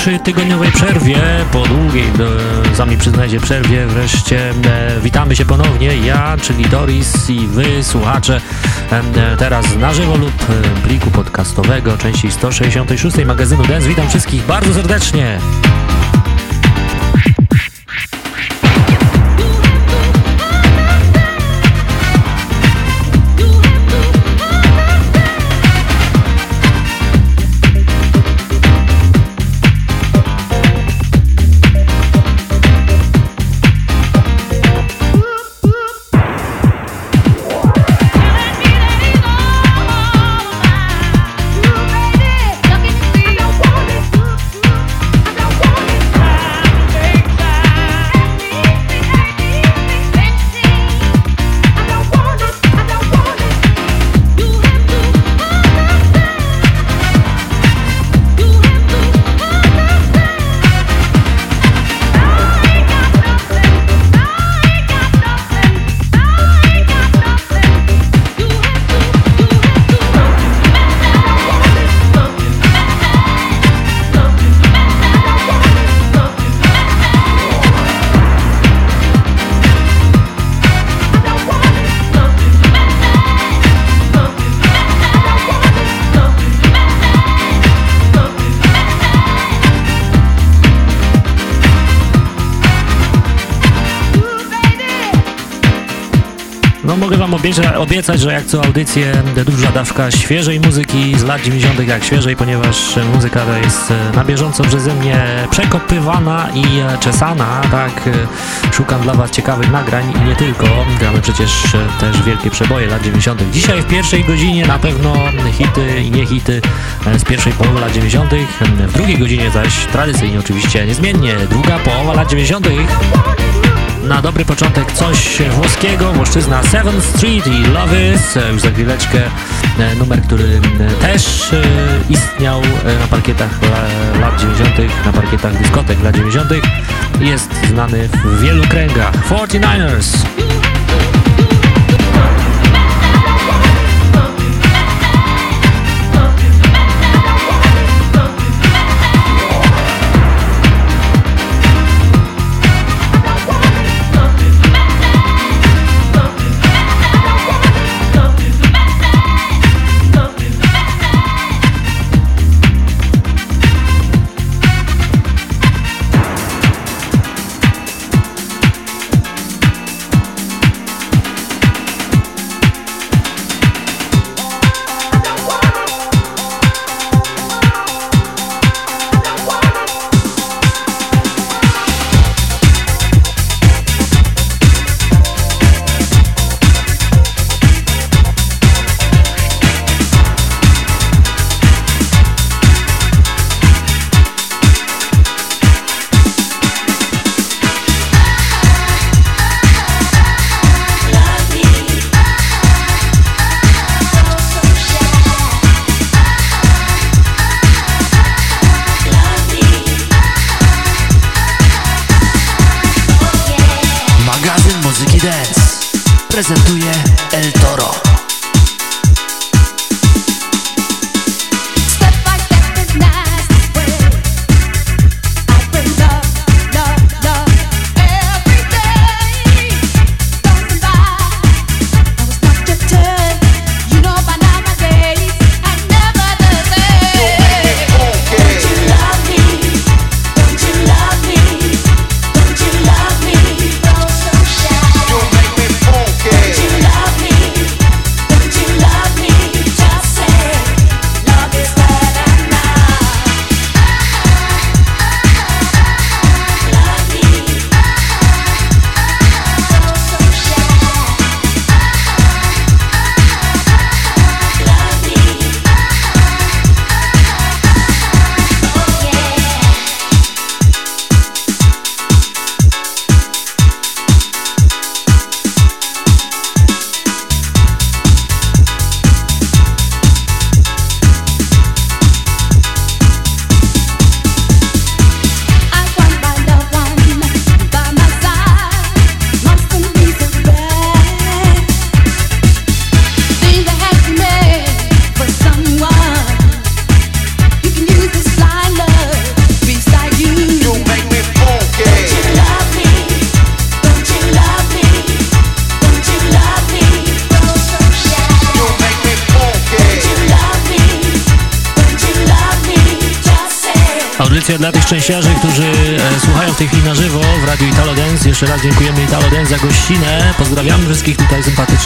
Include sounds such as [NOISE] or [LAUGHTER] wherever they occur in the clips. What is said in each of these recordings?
Trzytygodniowej przerwie, po długiej, e, sami przyznajcie, przerwie wreszcie e, witamy się ponownie, ja, czyli Doris i wy, słuchacze, e, teraz na żywo lub e, pliku podcastowego części 166 magazynu Dance. Witam wszystkich bardzo serdecznie. Obiecać, że jak co audycję duża dawka świeżej muzyki z lat 90. jak świeżej, ponieważ muzyka ta jest e, na bieżąco przeze mnie przekopywana i e, czesana, tak e, szukam dla Was ciekawych nagrań i nie tylko, gramy przecież też wielkie przeboje lat 90. Dzisiaj w pierwszej godzinie na pewno hity i nie hity z pierwszej połowy lat 90. W drugiej godzinie zaś tradycyjnie oczywiście niezmiennie druga połowa lat 90 na dobry początek coś włoskiego, włoszczyzna 7th Street i Love Is, już za chwileczkę e, numer, który e, też e, istniał na parkietach lat 90., na parkietach dyskotek lat 90., jest znany w wielu kręgach. 49ers!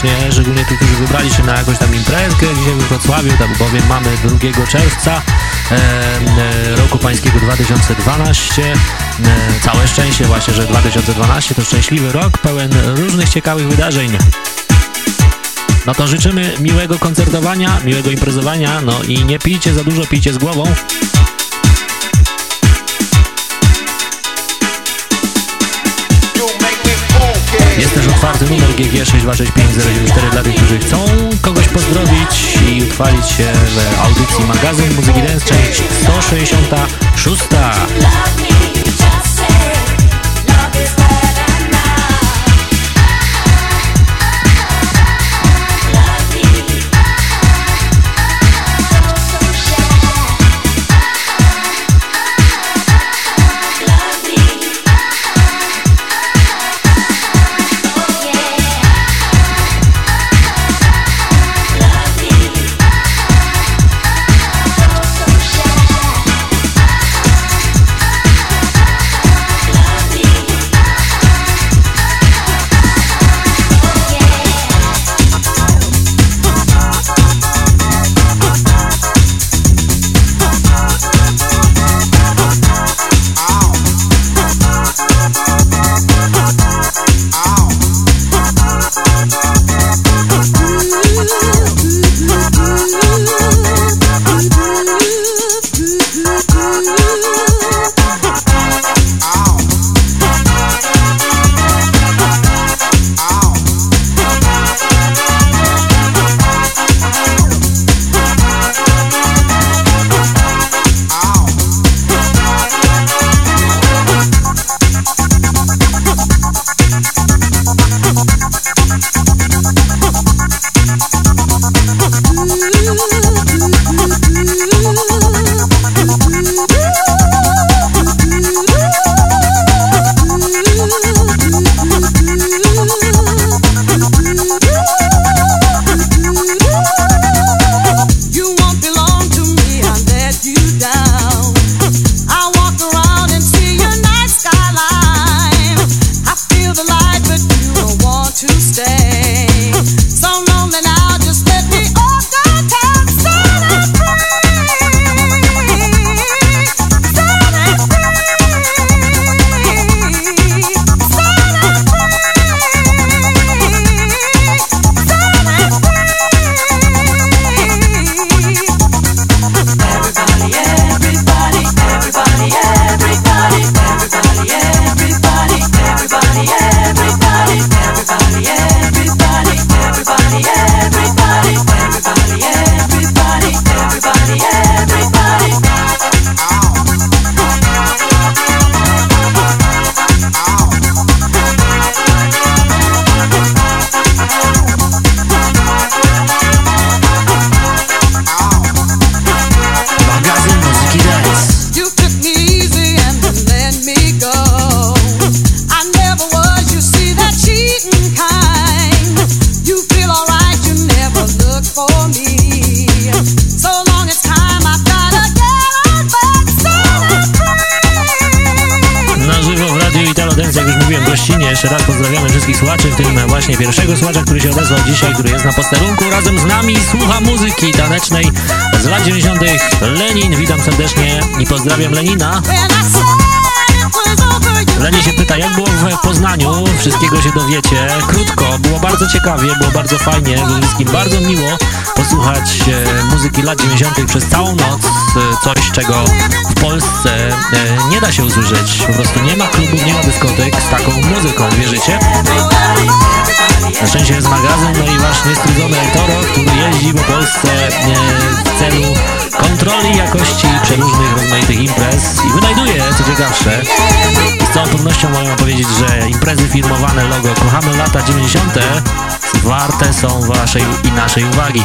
Sympatycznie, szczególnie tych, którzy wybrali się na jakąś tam imprezkę dzisiaj w Wrocławiu, tam bowiem mamy 2 czerwca e, roku pańskiego 2012. E, całe szczęście właśnie, że 2012 to szczęśliwy rok, pełen różnych ciekawych wydarzeń. No to życzymy miłego koncertowania, miłego imprezowania, no i nie pijcie za dużo, pijcie z głową. Jest też otwarty numer GG 6265094 dla tych, którzy chcą kogoś pozdrowić i utrwalić się w audycji magazyn Muzyki Dance, część 166. Pozdrawiam Lenina. Leni się pyta, jak było w Poznaniu? Wszystkiego się dowiecie. Krótko, było bardzo ciekawie, było bardzo fajnie, ze wszystkim bardzo miło posłuchać e, muzyki lat 90. przez całą noc. E, coś, czego w Polsce e, nie da się usłyszeć. Po prostu nie ma klubów, nie ma dyskotek z taką muzyką, wierzycie? Na szczęście jest magazyn, no i wasz niestrudzony Toro, który jeździ po Polsce w celu kontroli jakości przeróżnych, rozmaitych imprez i wynajduje, co ciekawsze. Z całą pewnością mogę powiedzieć, że imprezy filmowane logo Kochamy lata 90. warte są waszej i naszej uwagi.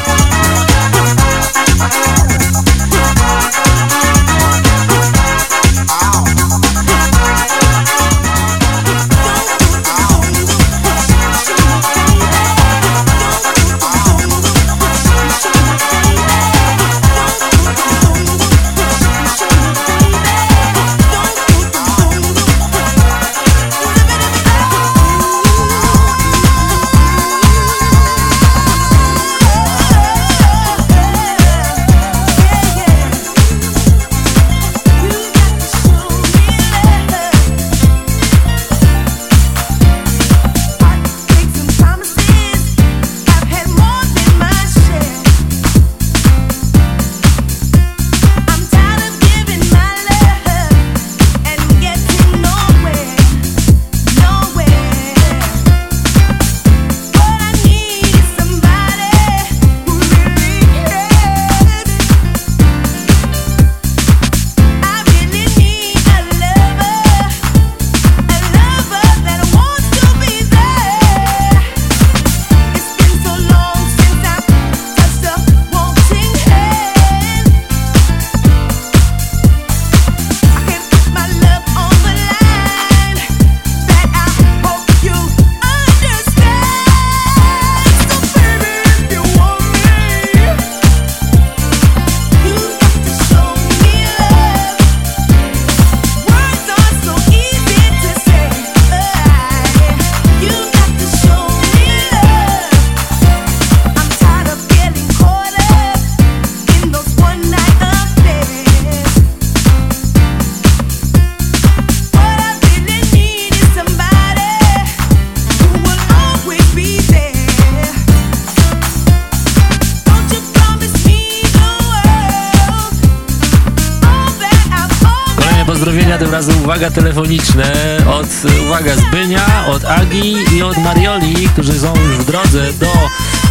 Od, uwaga, Zbynia, od Agi i od Marioli, którzy są już w drodze do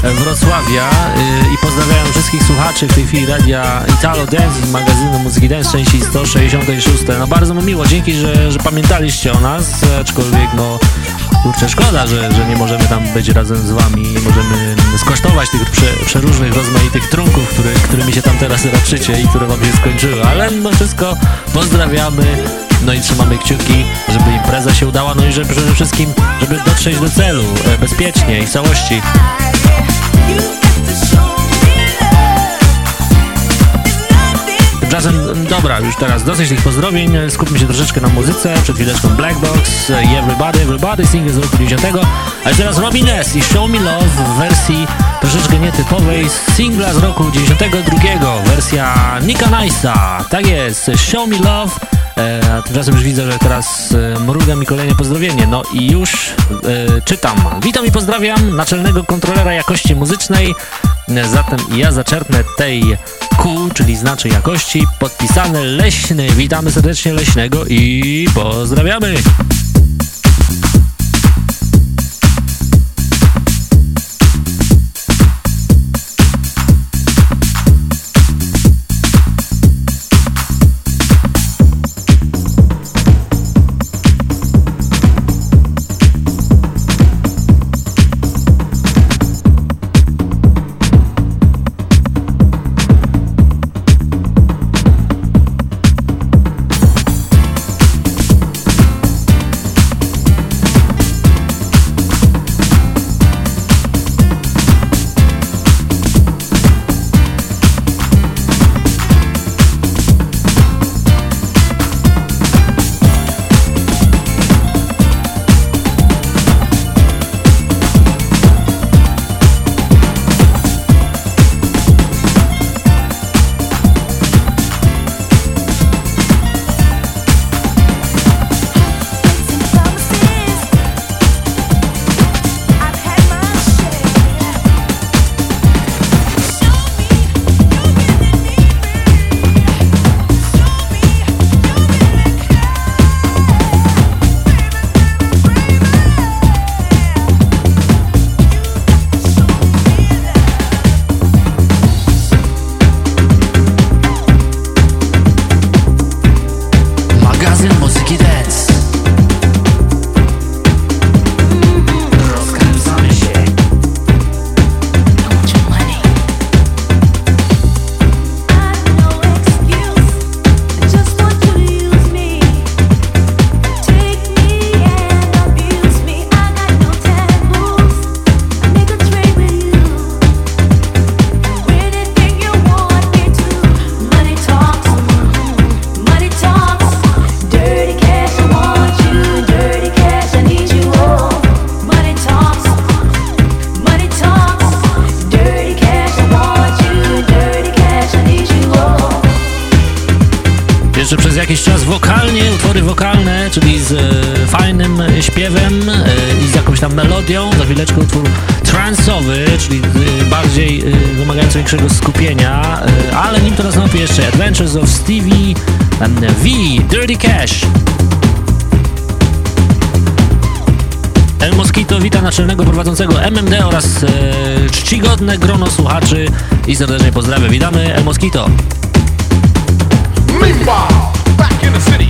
Wrocławia y, i pozdrawiam wszystkich słuchaczy w tej chwili radia Italo Dance magazynu Muzyki Dance części 166. No bardzo mi miło, dzięki, że, że pamiętaliście o nas, aczkolwiek no kurczę, szkoda, że, że nie możemy tam być razem z wami, nie możemy skosztować tych prze, przeróżnych, rozmaitych trunków, który, którymi się tam teraz raczycie i które wam się skończyły, ale no wszystko pozdrawiamy, no i trzymamy kciuki, żeby impreza się udała, no i żeby przede wszystkim, żeby dotrzeć do celu e, bezpiecznie i w całości. Tymczasem, dobra, już teraz dosyć tych pozdrowień, skupmy się troszeczkę na muzyce, przed chwileczką Black Box i Everybody, Everybody, single z roku 90, a teraz Robin S. i Show Me Love w wersji troszeczkę nietypowej singla z roku 92, wersja Nika Nice'a, tak jest, Show Me Love, e, a tymczasem już widzę, że teraz e, mruga mi kolejne pozdrowienie, no i już e, czytam. Witam i pozdrawiam naczelnego kontrolera jakości muzycznej, zatem ja zaczerpnę tej Q, czyli znaczy jakości, podpisane Leśny. Witamy serdecznie Leśnego i pozdrawiamy! Większego skupienia, e, ale nim to nastąpi jeszcze Adventures of Stevie V, Dirty Cash. El Mosquito wita naczelnego prowadzącego MMD oraz e, czcigodne grono słuchaczy i serdecznie pozdrawiam. Witamy El Mosquito. Meanwhile, back in the city,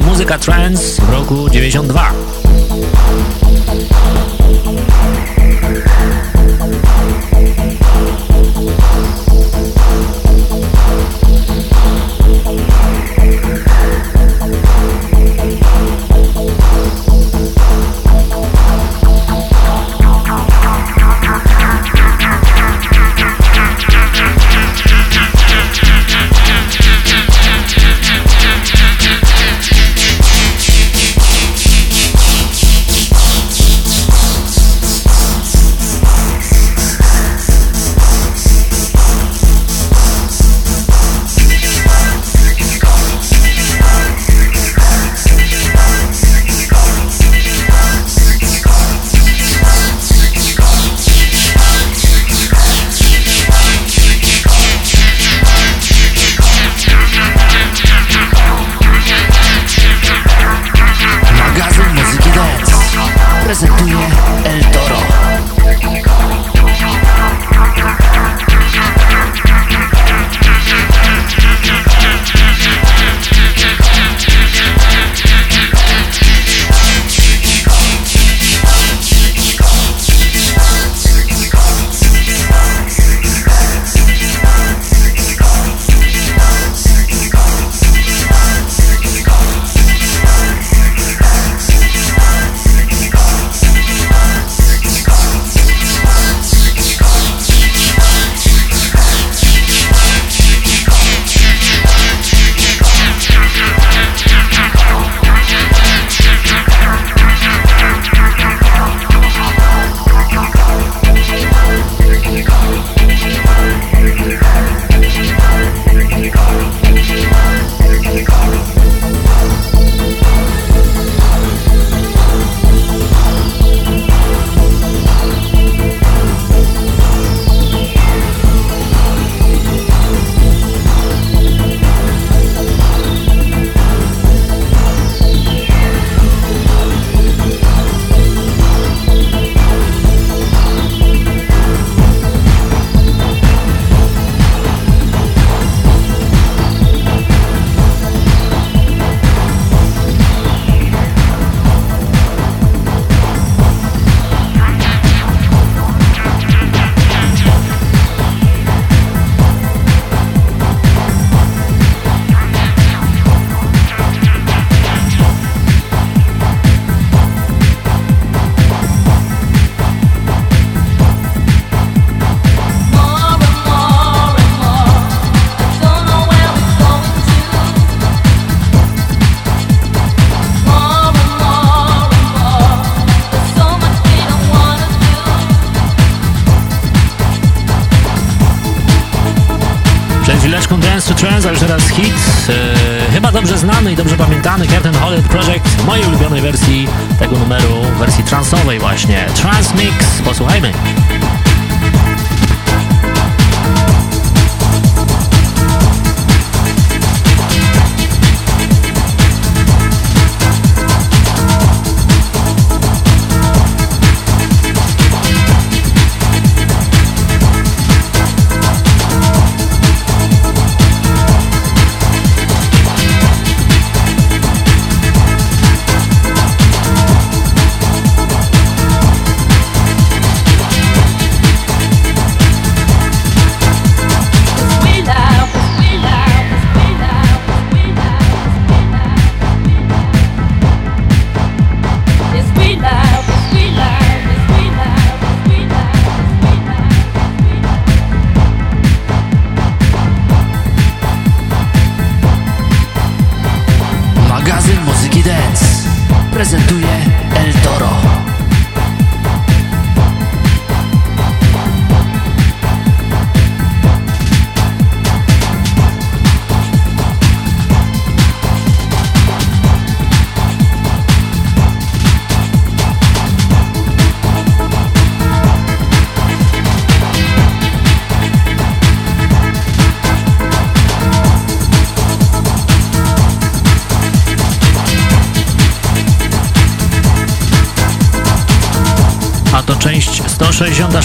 muzyka trance roku 92.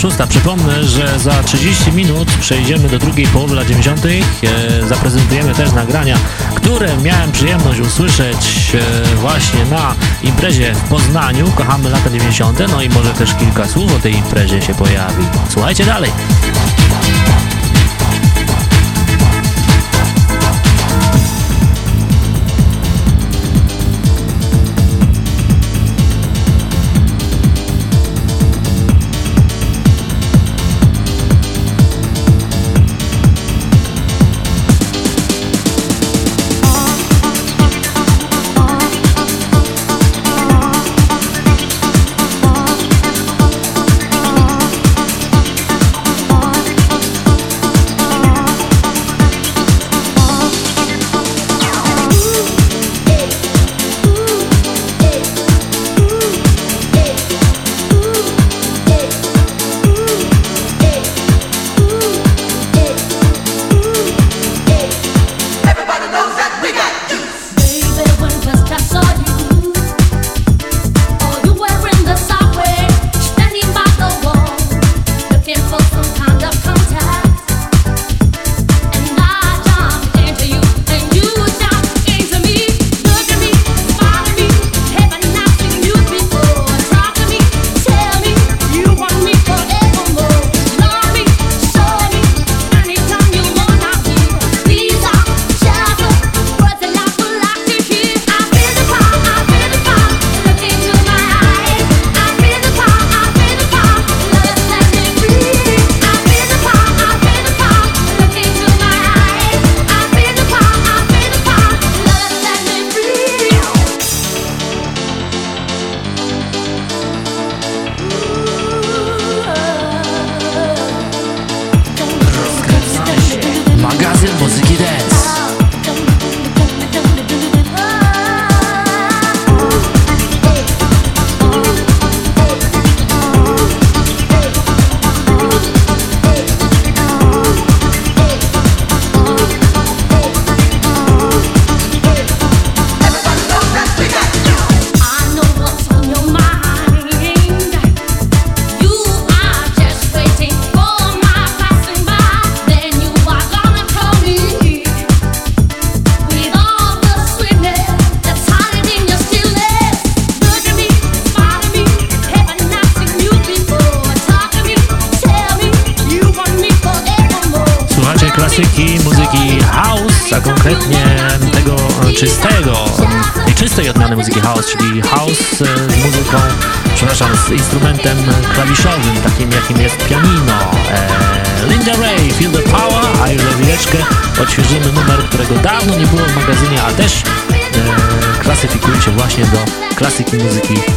166. Przypomnę, że za 30 minut przejdziemy do drugiej połowy lat 90. E, zaprezentujemy też nagrania, które miałem przyjemność usłyszeć e, właśnie na imprezie w Poznaniu. Kochamy lata 90. No i może też kilka słów o tej imprezie się pojawi. Słuchajcie dalej. clássico musiquinha.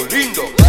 lindo.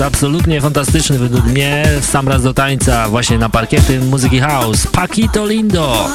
Jest absolutnie fantastyczny według mnie. Sam raz do tańca właśnie na parkiety muzyki house. Paquito Lindo.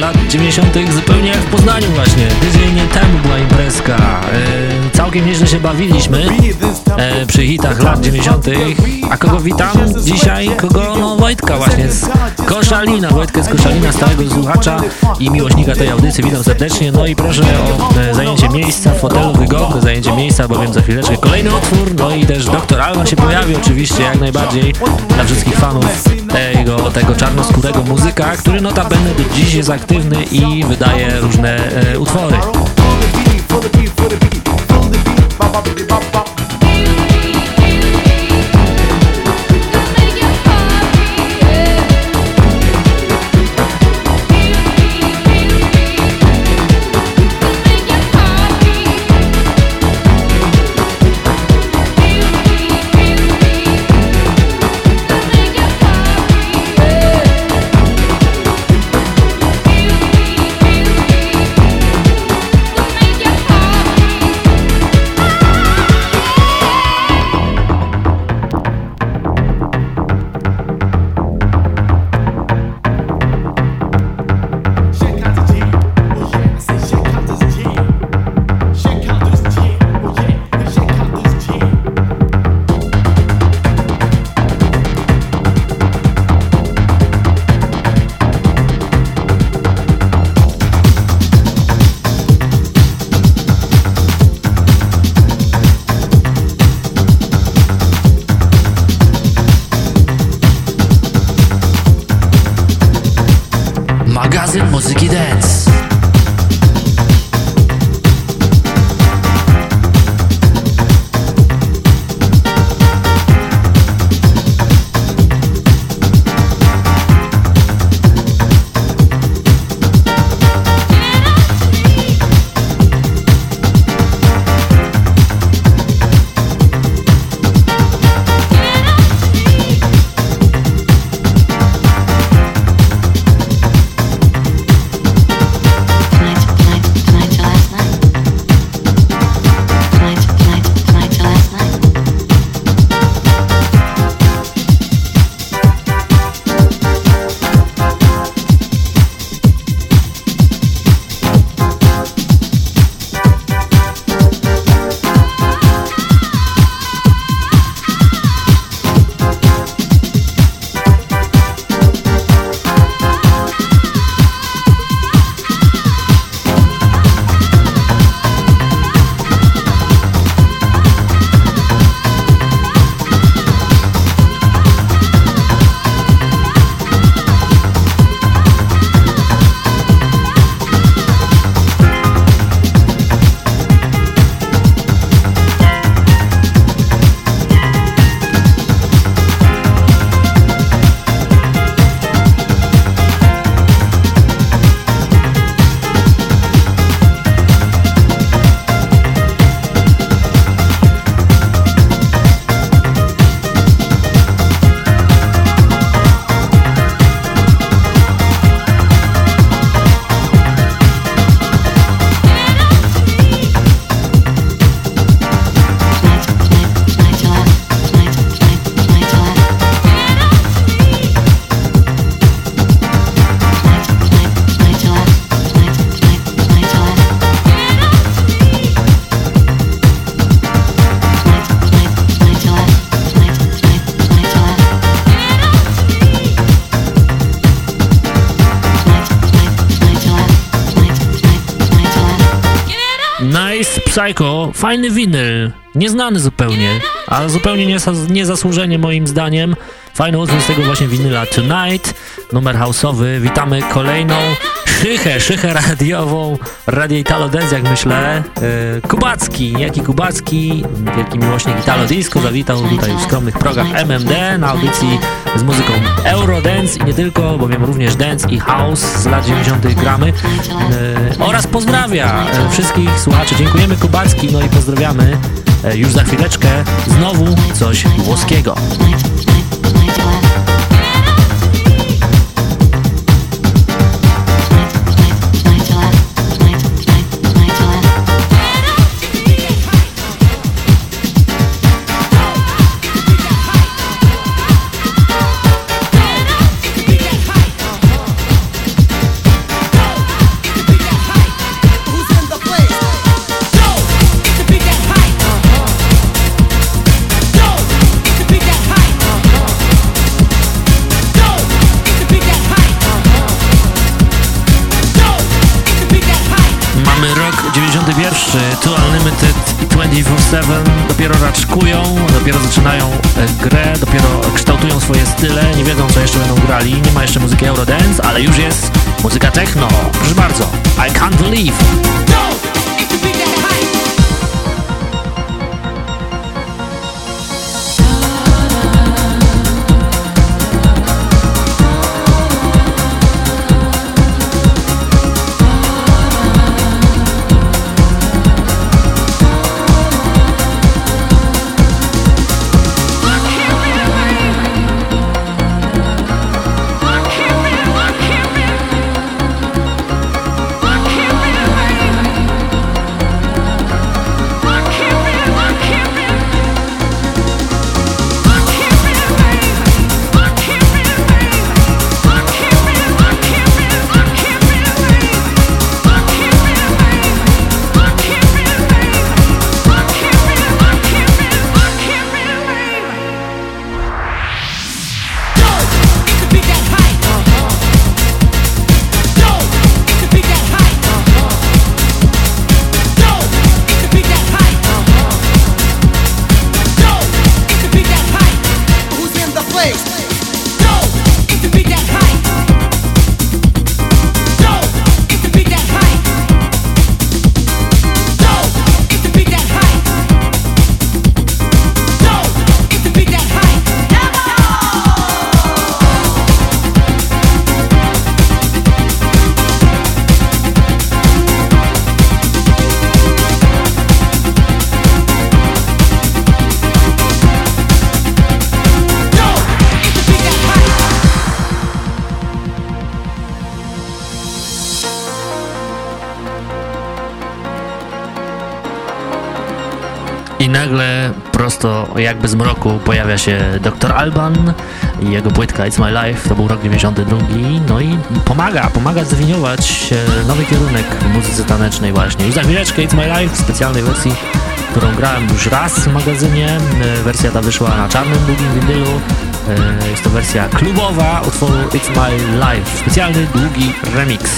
Lat 90. zupełnie jak w Poznaniu właśnie. Tydzień temu była imprezka. E, całkiem nieźle się bawiliśmy e, przy hitach lat 90. A kogo witam dzisiaj? Kogo? No Wojtka właśnie z Koszalina. Wojtkę z Koszalina, stałego słuchacza i miłośnika tej audycji. Witam serdecznie. No i proszę o e, zajęcie miejsca w fotelu, wygodne zajęcie miejsca, bowiem za chwileczkę kolejny otwór. No i też doktor Alma się pojawi oczywiście jak najbardziej dla wszystkich fanów tego, tego czarnoskórego muzyka, który notabene do dziś jest aktywny i wydaje różne e, utwory. Psycho, fajny winyl, nieznany zupełnie, a zupełnie niezasłużenie moim zdaniem. Fajny utwór z tego właśnie winyla Tonight, numer house'owy. Witamy kolejną szychę, szychę radiową, Radio Italo Dance, jak myślę. Yy, Kubacki, jaki Kubacki, wielki miłośnik Italo Disco, zawitał tutaj w skromnych progach MMD na audycji z muzyką Eurodance i nie tylko, bowiem również dance i house z lat 90. gramy yy, oraz pozdrawia yy, wszystkich słuchaczy. Dziękujemy Kubacki, no i pozdrawiamy już za chwileczkę znowu coś włoskiego. 24-7 dopiero raczkują, dopiero zaczynają e, grę, dopiero kształtują swoje style, nie wiedzą co jeszcze będą grali, nie ma jeszcze muzyki Eurodance, ale już jest muzyka techno. Proszę bardzo, I Can't Believe. jakby z mroku pojawia się Dr. Alban i jego płytka It's My Life, to był rok 92, no i pomaga, pomaga zdefiniować nowy kierunek muzyce tanecznej właśnie. I za chwileczkę It's My Life w specjalnej wersji, którą grałem już raz w magazynie, wersja ta wyszła na czarnym, długim winylu, e, jest to wersja klubowa utworu It's My Life, specjalny, długi remix.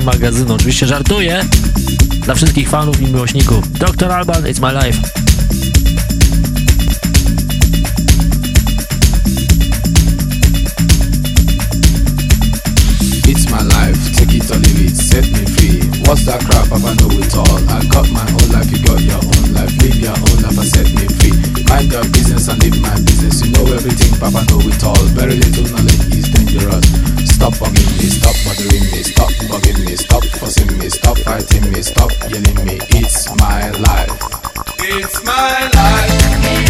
Słuchanie magazynu. Oczywiście żartuję dla wszystkich fanów i miłośników. Dr. Alban, it's my life. It's my life, take it or leave it, set me free. What's that crap? I know it all. I got my own life, you got your own life. Live your own life and set me free. Mind your business and live my business. You know everything, Papa know it all. Very little knowledge is dangerous. Stop bugging me, stop bothering me, stop bugging me, stop fussing me, stop fighting me, stop yelling me. It's my life. It's my life.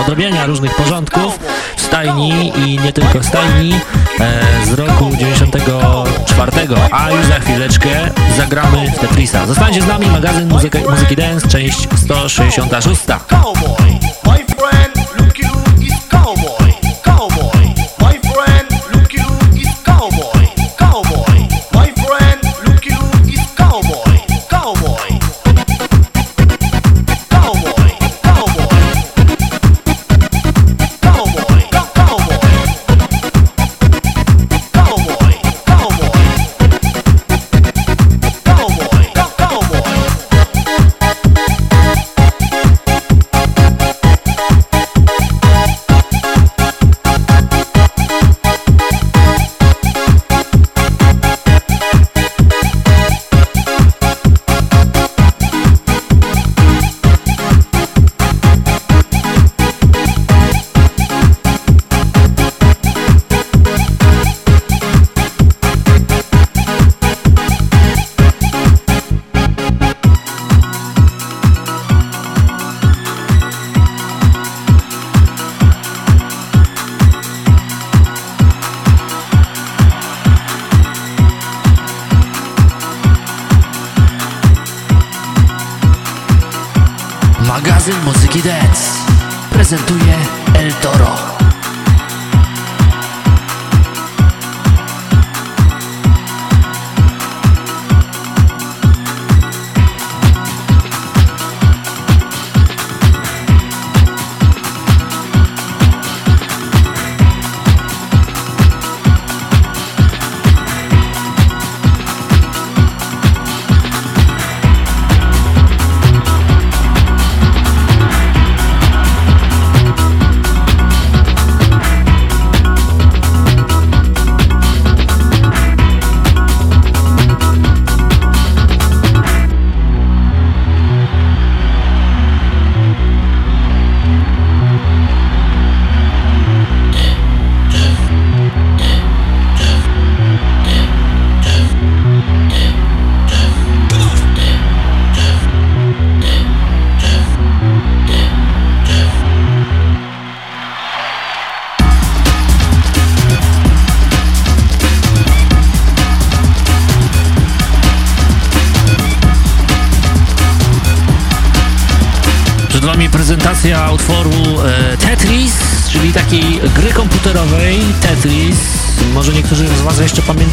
Odrobienia różnych porządków w stajni i nie tylko w stajni z roku 94, a już za chwileczkę zagramy w Tetrisa. Zostańcie z nami, magazyn Muzyki, Muzyki Dance, część 166.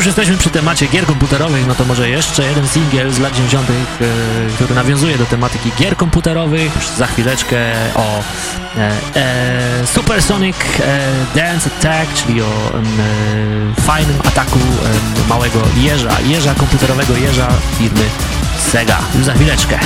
już jesteśmy przy temacie gier komputerowych, no to może jeszcze jeden singiel z lat 90., e, który nawiązuje do tematyki gier komputerowych. Za chwileczkę o e, e, Supersonic e, Dance Attack, czyli o e, fajnym ataku małego jeża, jeża komputerowego jeża firmy Sega. Już za chwileczkę.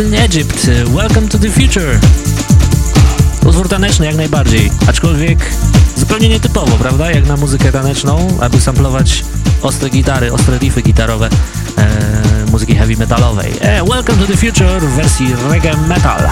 In Egypt. Welcome to the future. Utwór taneczny jak najbardziej, aczkolwiek zupełnie nietypowo, prawda? Jak na muzykę taneczną, aby samplować ostre gitary, ostre riffy gitarowe e, muzyki heavy metalowej. E, welcome to the future w wersji reggae metal.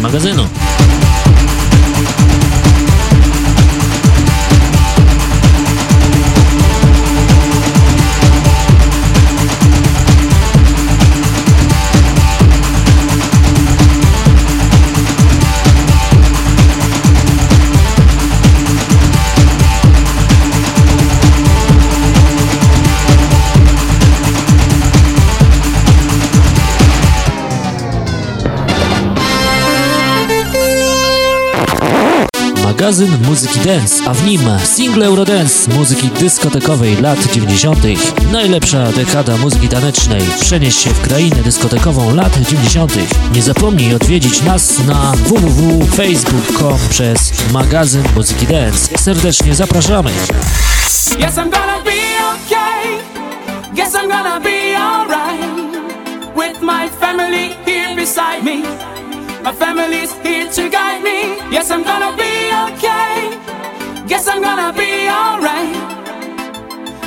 Magazynu. Magazyn muzyki dance, a w nim single Eurodance muzyki dyskotekowej lat 90. Najlepsza dekada muzyki tanecznej. Przenieś się w krainę dyskotekową lat 90. Nie zapomnij odwiedzić nas na www.facebook.com przez magazyn muzyki dance. Serdecznie zapraszamy. Yes, I'm gonna be okay. I'm gonna be alright. With my family here beside me. My family's here to guide me. Yes, I'm gonna be okay. Guess I'm gonna be alright.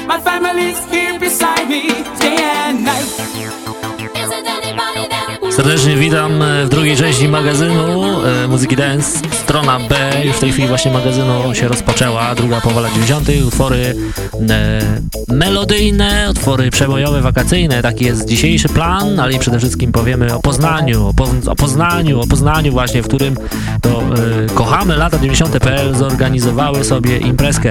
My family's here beside me day and night. Isn't anybody there? Serdecznie witam e, w drugiej części magazynu e, Muzyki Dance. Strona B już w tej chwili właśnie magazynu się rozpoczęła. Druga połowa lat 90. Utwory melodyjne, utwory przebojowe, wakacyjne. Taki jest dzisiejszy plan, ale przede wszystkim powiemy o Poznaniu, o, po, o Poznaniu, o Poznaniu właśnie, w którym to e, kochamy lata 90.pl zorganizowały sobie imprezkę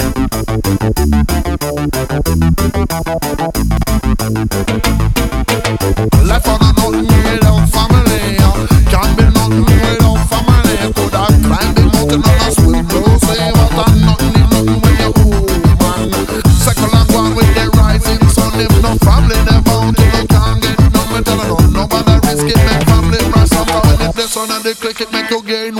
Game.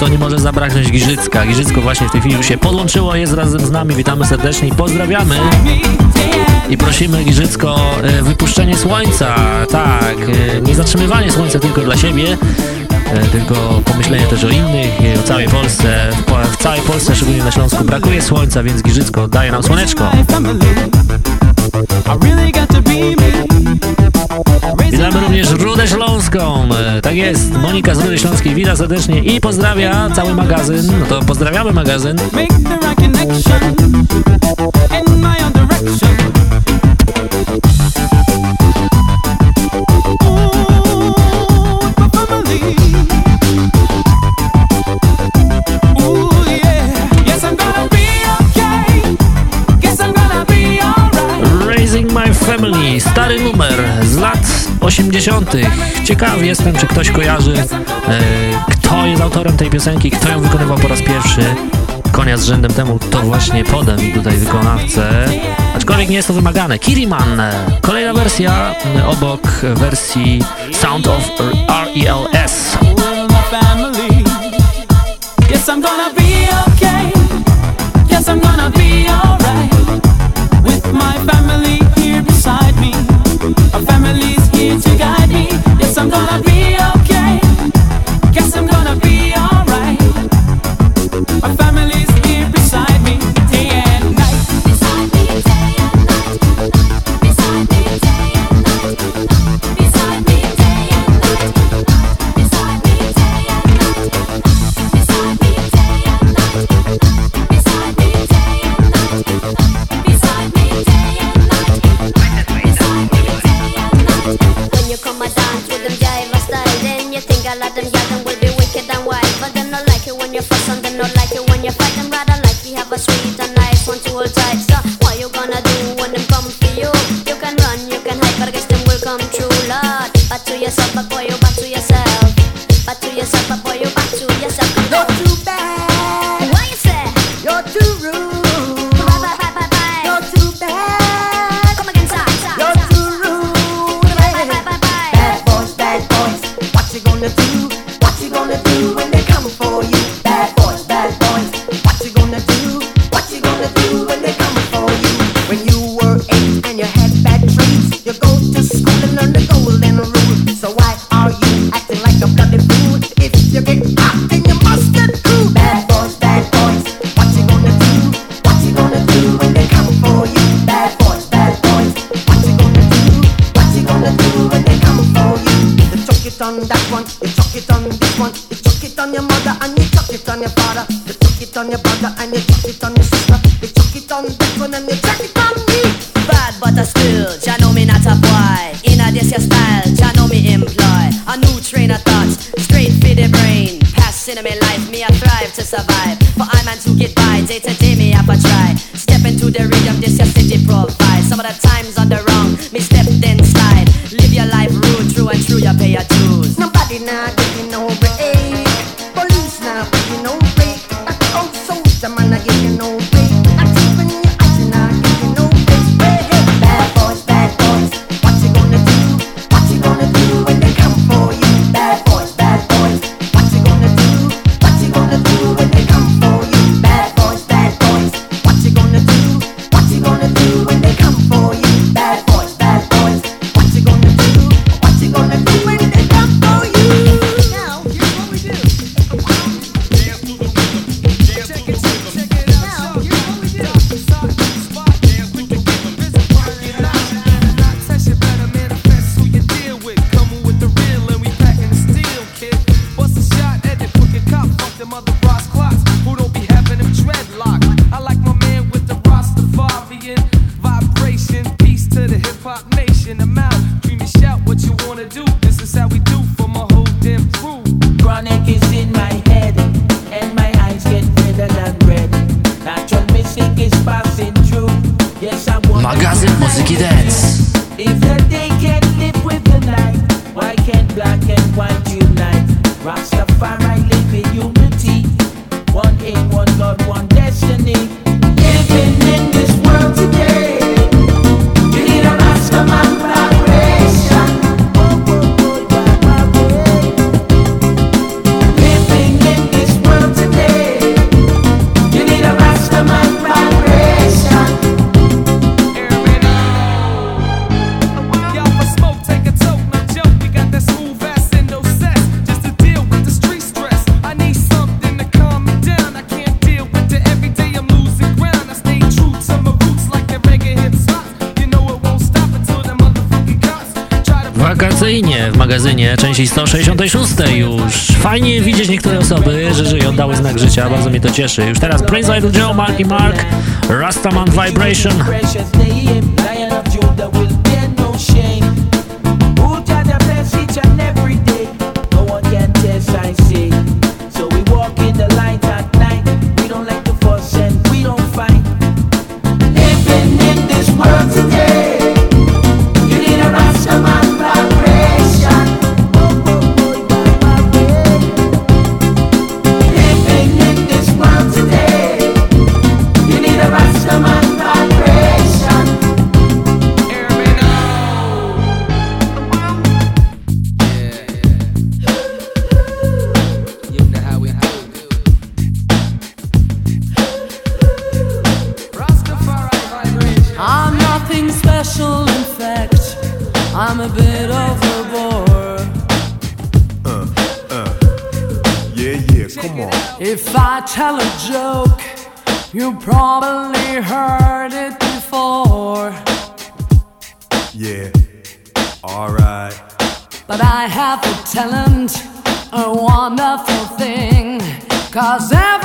To nie może zabraknąć Giżycka. Giżycko właśnie w tej chwili już się podłączyło, jest razem z nami. Witamy serdecznie i pozdrawiamy. I prosimy Giżycko e, wypuszczenie słońca. Tak, e, nie zatrzymywanie słońca tylko dla siebie, e, tylko pomyślenie też o innych, o całej Polsce. W całej Polsce, szczególnie na Śląsku, brakuje słońca, więc Giżycko daje nam słoneczko. Witamy również Rudę Śląską. E, tak jest, Monika z Rudy Śląskiej wita serdecznie i pozdrawia cały magazyn. No to pozdrawiamy magazyn. Family, stary numer 80. Ciekawy jestem, czy ktoś kojarzy, e, kto jest autorem tej piosenki, kto ją wykonywał po raz pierwszy. Konia z rzędem temu to właśnie podam i tutaj wykonawcę. Aczkolwiek nie jest to wymagane. Kiriman, kolejna wersja obok wersji Sound of RELS. I'm gonna be when they come for you. Części 166 już. Fajnie widzieć niektóre osoby, że żyją, dały znak życia, bardzo mnie to cieszy. Już teraz Prince Idol Joe, Marky Mark, Rastaman Vibration. I have a talent, a wonderful thing. Cause every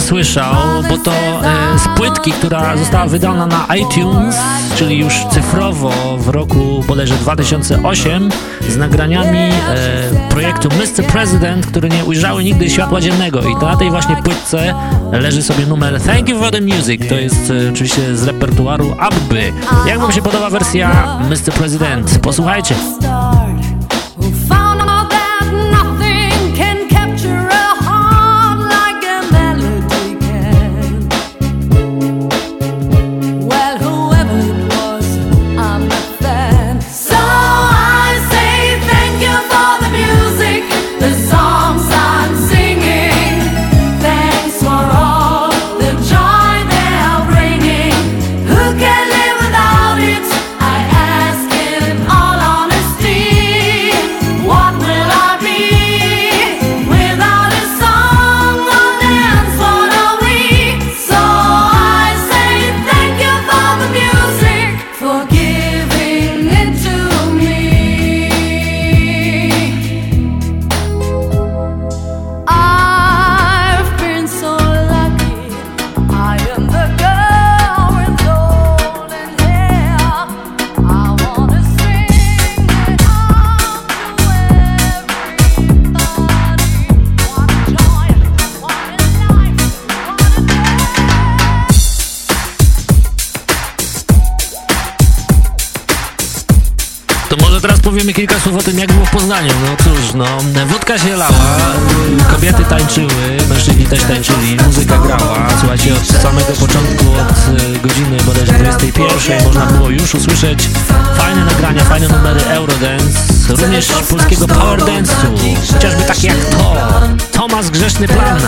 słyszał, bo to e, z płytki, która została wydana na iTunes, czyli już cyfrowo w roku bodajże 2008 z nagraniami e, projektu Mr. President, które nie ujrzały nigdy światła dziennego i to na tej właśnie płytce leży sobie numer Thank You For The Music, to jest e, oczywiście z repertuaru Abby. Jak wam się podoba wersja Mr. President? Posłuchajcie. No cóż, no, wódka się lała, kobiety tańczyły, mężczyźni też tańczyli, muzyka grała. Słuchajcie, od samego początku, od e, godziny bodajże 21 można było już usłyszeć fajne nagrania, fajne numery Eurodance, również polskiego power dance'u, chociażby takie jak to, Tomasz Grzeszny Plan.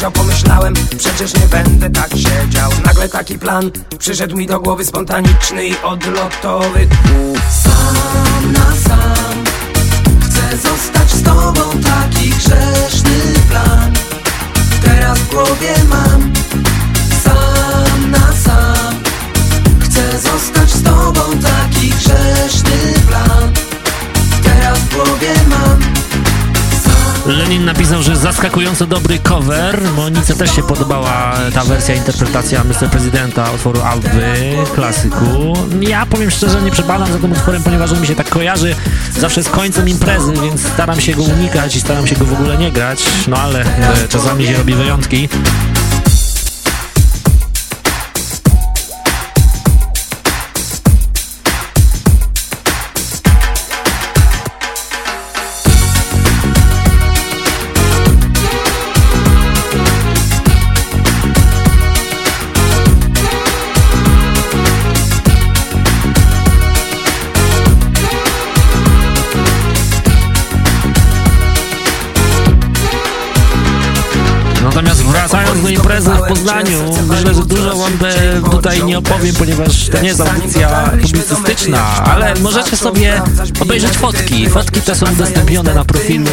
Sam przedział Pomyślałem, przecież nie będę tak siedział. Nagle taki plan przyszedł mi do głowy spontaniczny i odlotowy. Sam na sam Chcę zostać z tobą, taki grzeszny plan. Teraz w głowie mam Lenin napisał, że zaskakująco dobry cover. Monice też się podobała ta wersja, interpretacja Mr. Prezydenta utworu Alby, klasyku. Ja powiem szczerze, nie przepadam za tym utworem, ponieważ on mi się tak kojarzy zawsze z końcem imprezy, więc staram się go unikać i staram się go w ogóle nie grać. No ale e, czasami się robi wyjątki. Poznaniu, myślę, że dużo wam tutaj nie opowiem, ponieważ to nie jest audycja publicystyczna, ale możecie sobie obejrzeć fotki. Fotki te są udostępnione na profilu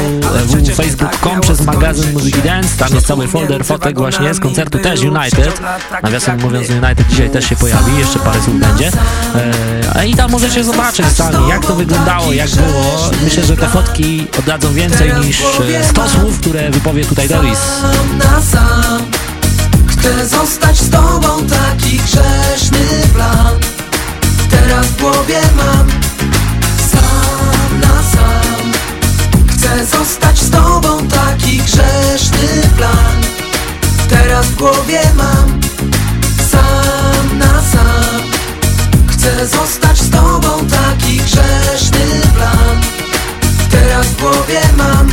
www.facebook.com przez magazyn Muzyki Dance. Tam jest cały folder fotek właśnie z koncertu też United. Nawiasem mówiąc United dzisiaj też się pojawi, jeszcze parę słów będzie. E, I tam możecie zobaczyć sami, jak to wyglądało, jak było. Myślę, że te fotki oddadzą więcej niż 100 e, słów, które wypowie tutaj Doris. Chcę zostać z tobą, taki grzeszny plan. Teraz w głowie mam Sam na sam. Chcę zostać z tobą, taki grzeszny plan. Teraz w głowie mam Sam na sam. Chcę zostać z tobą, taki grzeszny plan. Teraz w głowie mam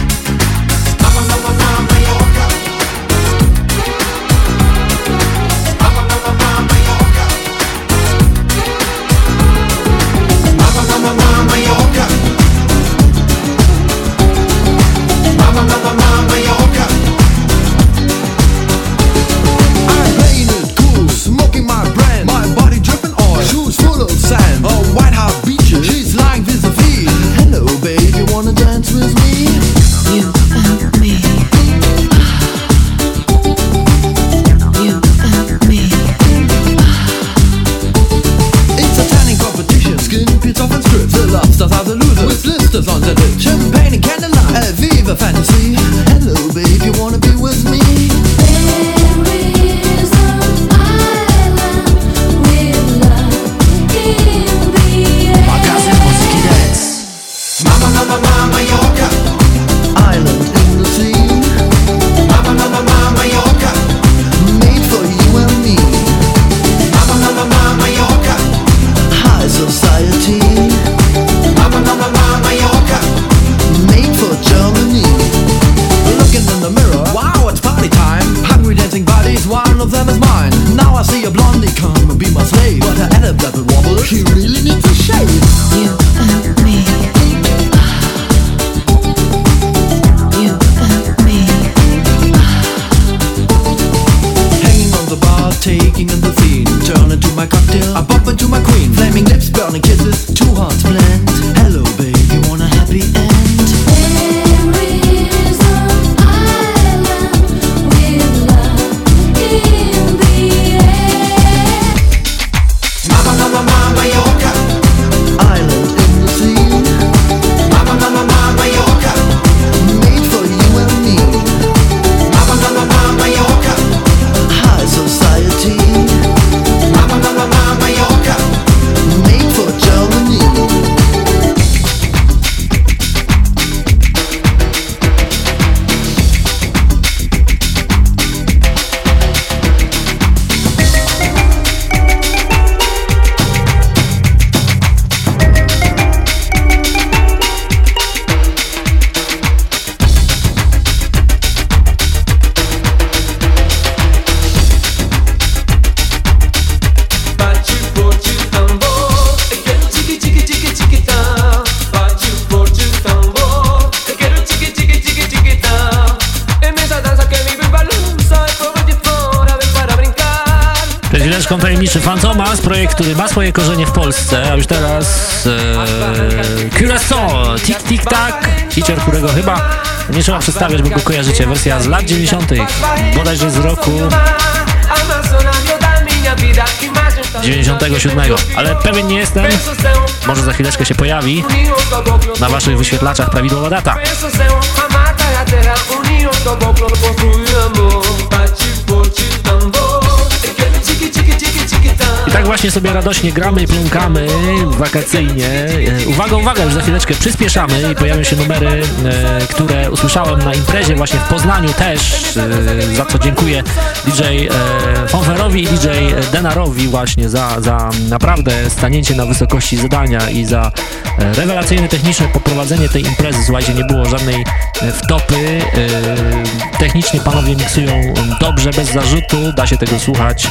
mama, mama, yoka swoje korzenie w Polsce, a już teraz e, Curaçao, Tik Tik Tak, feature, którego chyba nie trzeba przedstawiać, bo go kojarzycie, wersja z lat 90., bodajże z roku 97, ale pewien nie jestem, może za chwileczkę się pojawi na waszych wyświetlaczach prawidłowa data. Tak właśnie sobie radośnie gramy i pląkamy wakacyjnie. E, uwaga, uwaga, już za chwileczkę przyspieszamy i pojawią się numery, e, które usłyszałem na imprezie właśnie w Poznaniu też, e, za co dziękuję DJ Fonferowi i DJ Denarowi właśnie za, za naprawdę stanięcie na wysokości zadania i za rewelacyjne techniczne poprowadzenie tej imprezy. Słuchajcie, nie było żadnej wtopy. Technicznie panowie miksują dobrze, bez zarzutu, da się tego słuchać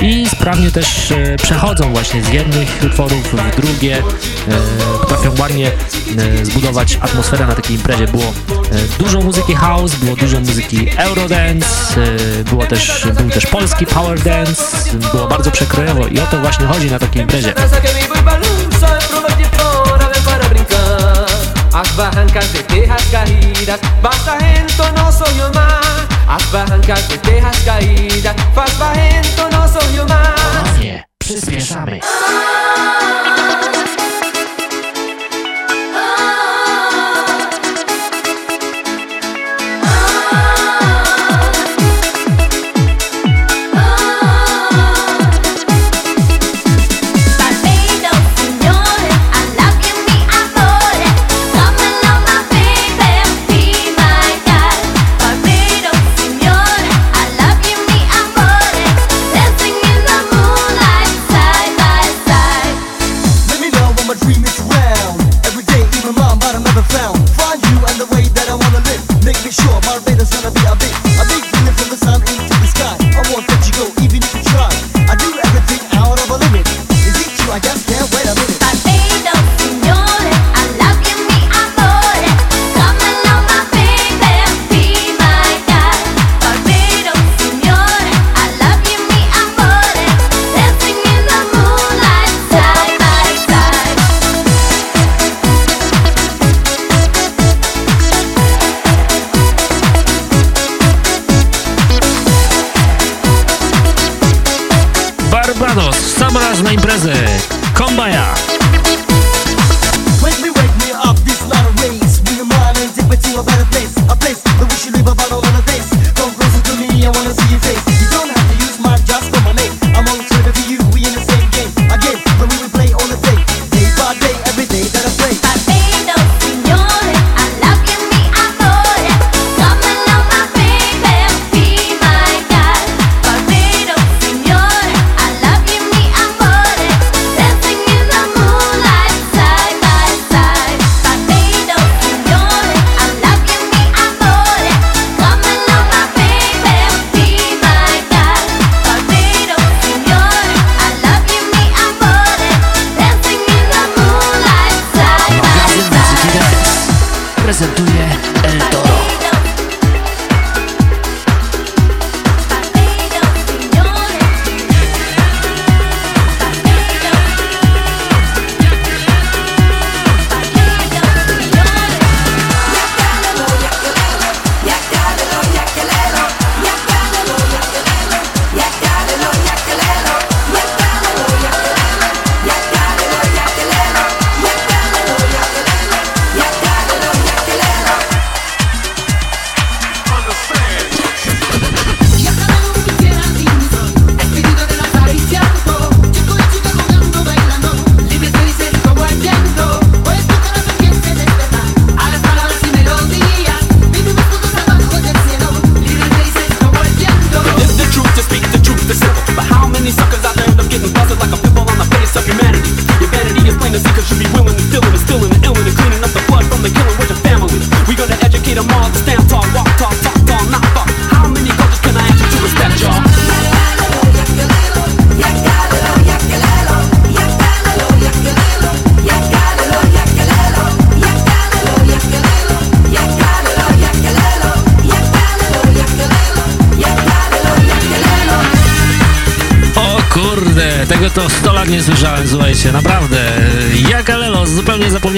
i sprawnie też e, przechodzą właśnie z jednych utworów w drugie, potrafią ładnie zbudować atmosferę na takiej imprezie. Było dużo muzyki house, było dużo muzyki eurodance, było też, był też polski power dance, było bardzo przekrojowo i o to właśnie chodzi na takiej imprezie. As barrancas de terras caídas, Barrento no soy yo más. As barrancas de terras caídas, faz Barrento no soy yo más. Ponownie przyspieszamy.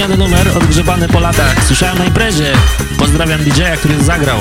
Zapomniany numer, odgrzebany po latach. Słyszałem na imprezie. Pozdrawiam DJ-a, który zagrał.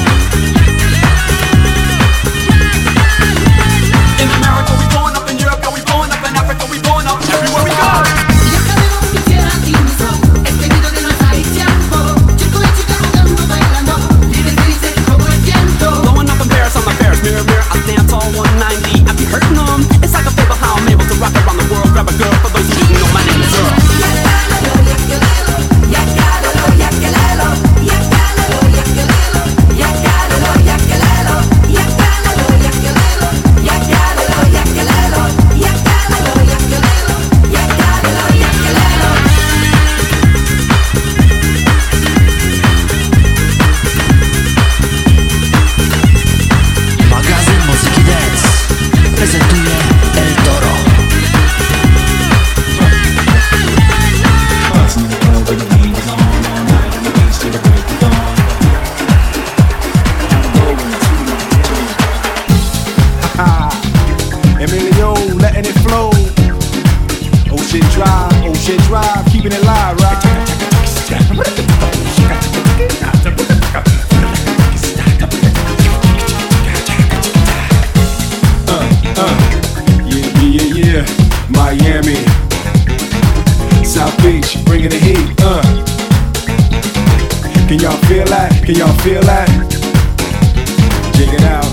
Can y'all feel that? Can y'all feel that? Jig it out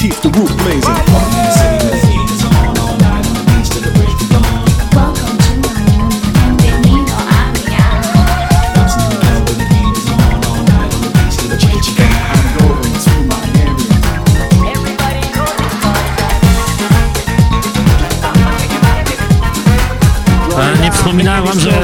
keeps the roof blazing. Wspominałem wam, że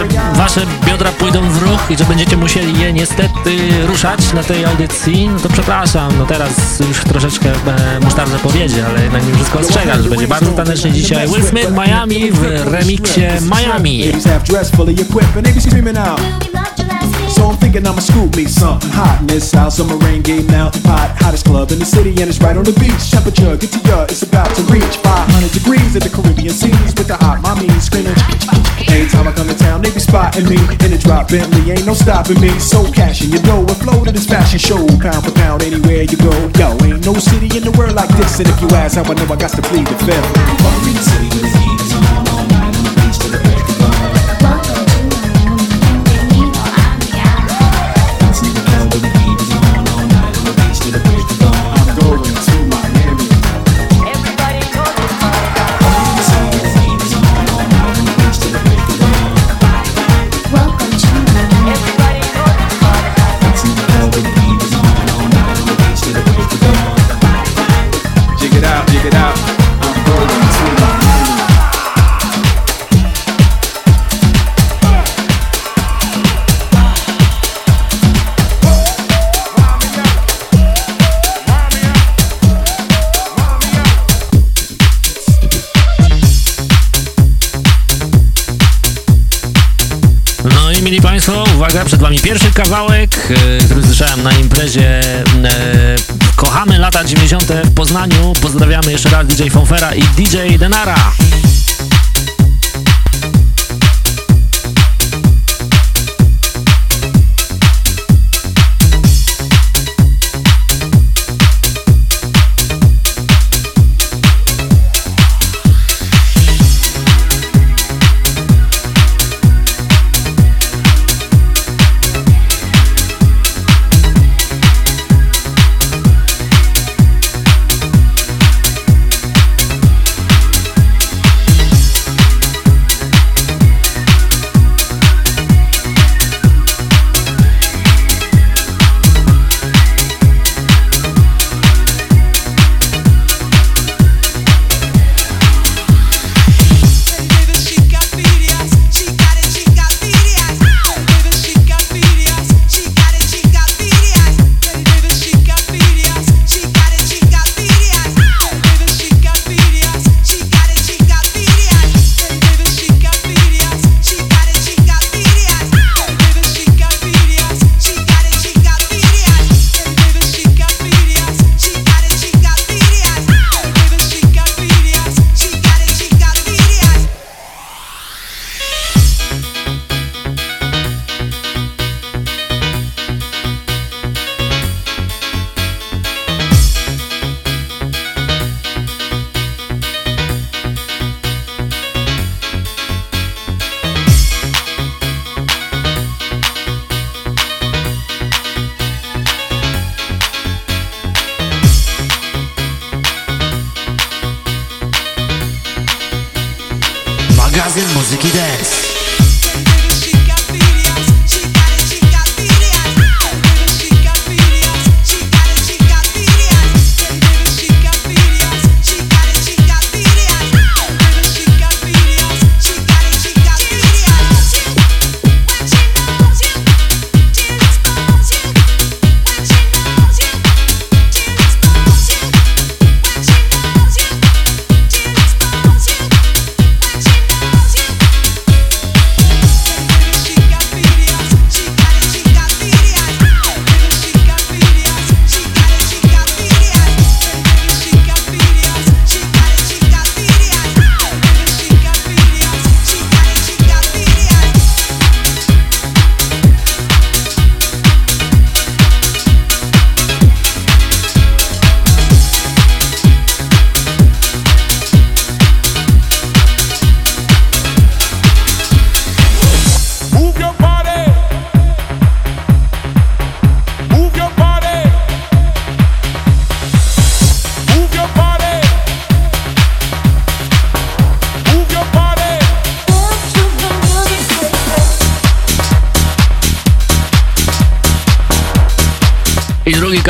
wasze biodra pójdą w ruch i że będziecie musieli je niestety ruszać na tej audycji, no to przepraszam, no teraz już troszeczkę e, musztarze powiedzie, ale jednak mi wszystko ostrzegam, że będzie bardzo tanecznie dzisiaj Will Smith Miami w remiksie Miami. I'm thinking I'ma scoop me something hot in this house. Summer rain game now, hot, hottest club in the city, and it's right on the beach. Temperature, get to ya, it's about to reach 500 degrees at the Caribbean seas with the hot mommy screaming. Anytime I come to town, they be spotting me in the drop Bentley, ain't no stopping me. So cashing, you know, it flow to this fashion show, pound for pound, anywhere you go. Yo, ain't no city in the world like this, and if you ask how I know, I got to plead the fifth. Uwaga, przed wami pierwszy kawałek, e, który słyszałem na imprezie e, Kochamy lata 90. w Poznaniu. Pozdrawiamy jeszcze raz DJ Fonfera i DJ Denara.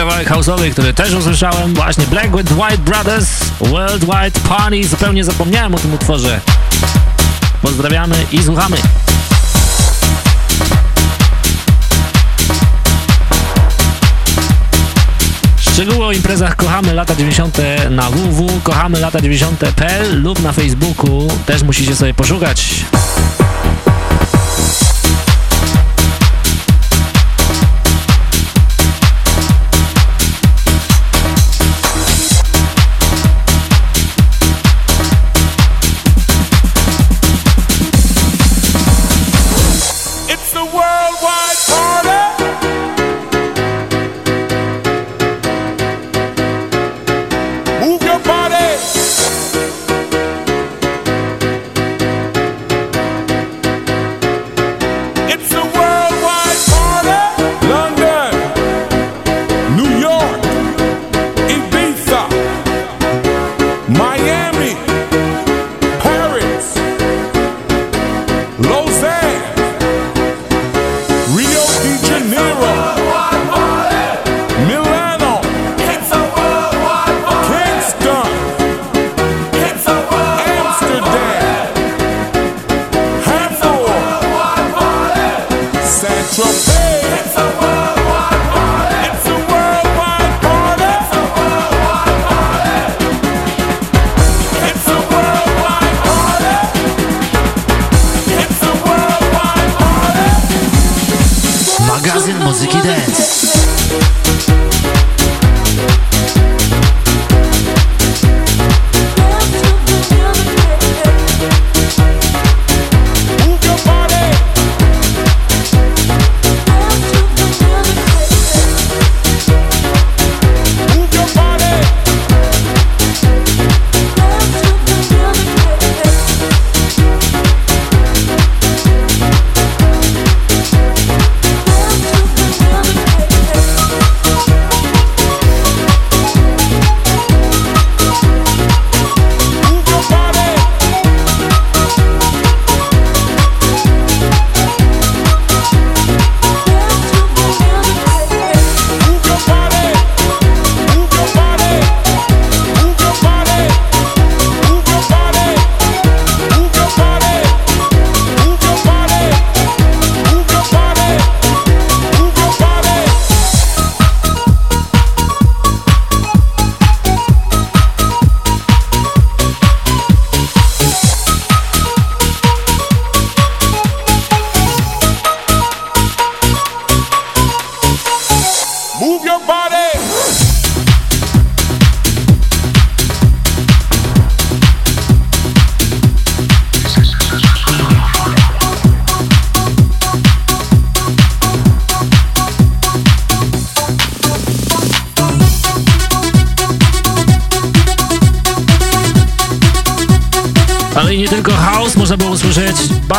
House'owy, który też usłyszałem, właśnie Black with White Brothers, Worldwide Party, zupełnie zapomniałem o tym utworze. Pozdrawiamy i słuchamy. Szczegóły o imprezach Kochamy lata 90. na www, kochamy lata 90.pl lub na Facebooku też musicie sobie poszukać.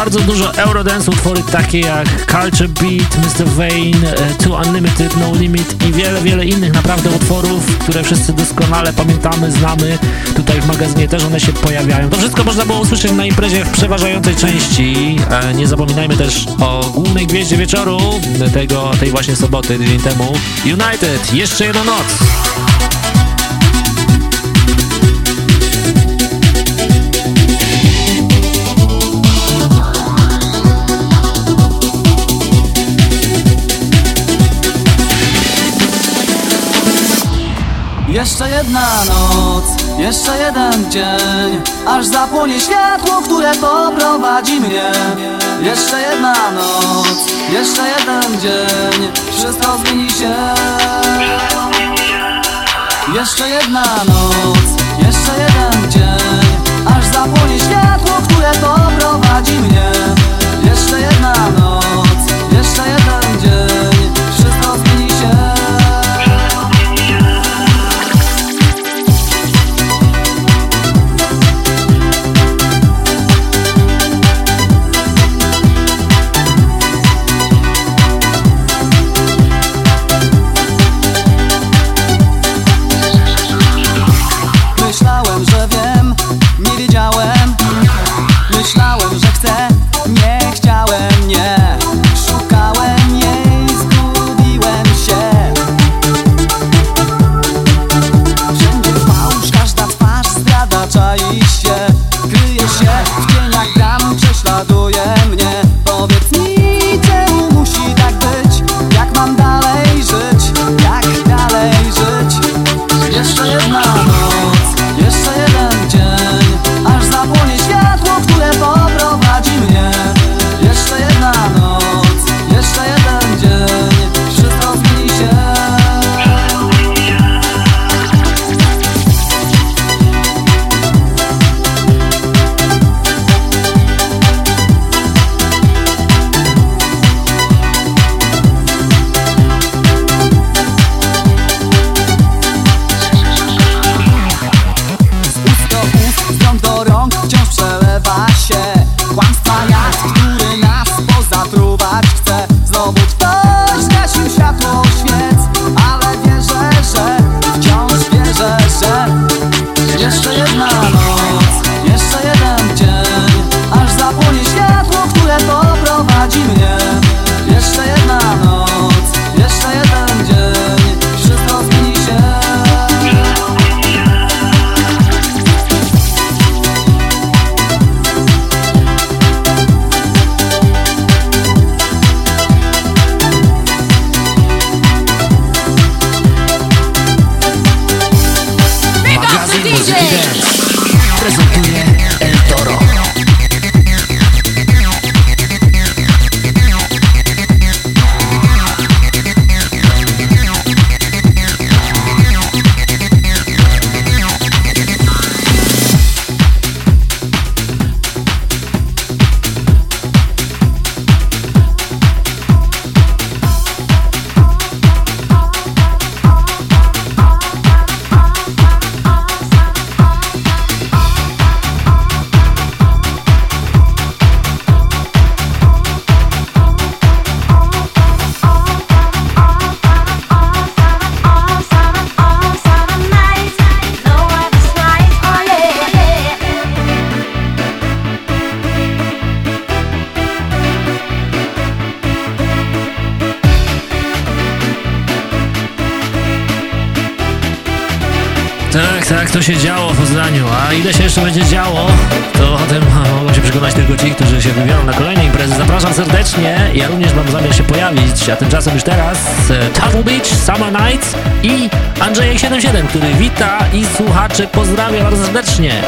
Bardzo dużo Eurodance, utwory takie jak Culture Beat, Mr. Vane, e, Too Unlimited, No Limit i wiele, wiele innych naprawdę utworów, które wszyscy doskonale pamiętamy, znamy. Tutaj w magazynie też one się pojawiają. To wszystko można było usłyszeć na imprezie w przeważającej części. E, nie zapominajmy też o głównej gwieździe wieczoru tego, tej właśnie soboty, tydzień temu. United, jeszcze jedna noc. Jedna noc, jeszcze jeden dzień Aż zapłonie światło, które poprowadzi mnie. Jeszcze jedna noc, jeszcze jeden dzień Wszystko zmieni się. Jeszcze jedna noc, jeszcze jeden dzień Aż zapłonie światło, które poprowadzi mnie. Jeszcze jedna noc, jeszcze jeden się działo w Poznaniu, a ile się jeszcze będzie działo, to o tym [LAUGHS] mogą się przekonać tylko ci, którzy się wybiorą na kolejne imprezy. Zapraszam serdecznie, ja również mam zamiar się pojawić, a tymczasem już teraz Turtle Beach, Summer Nights i Andrzejek77, który wita i słuchaczy pozdrawia bardzo serdecznie.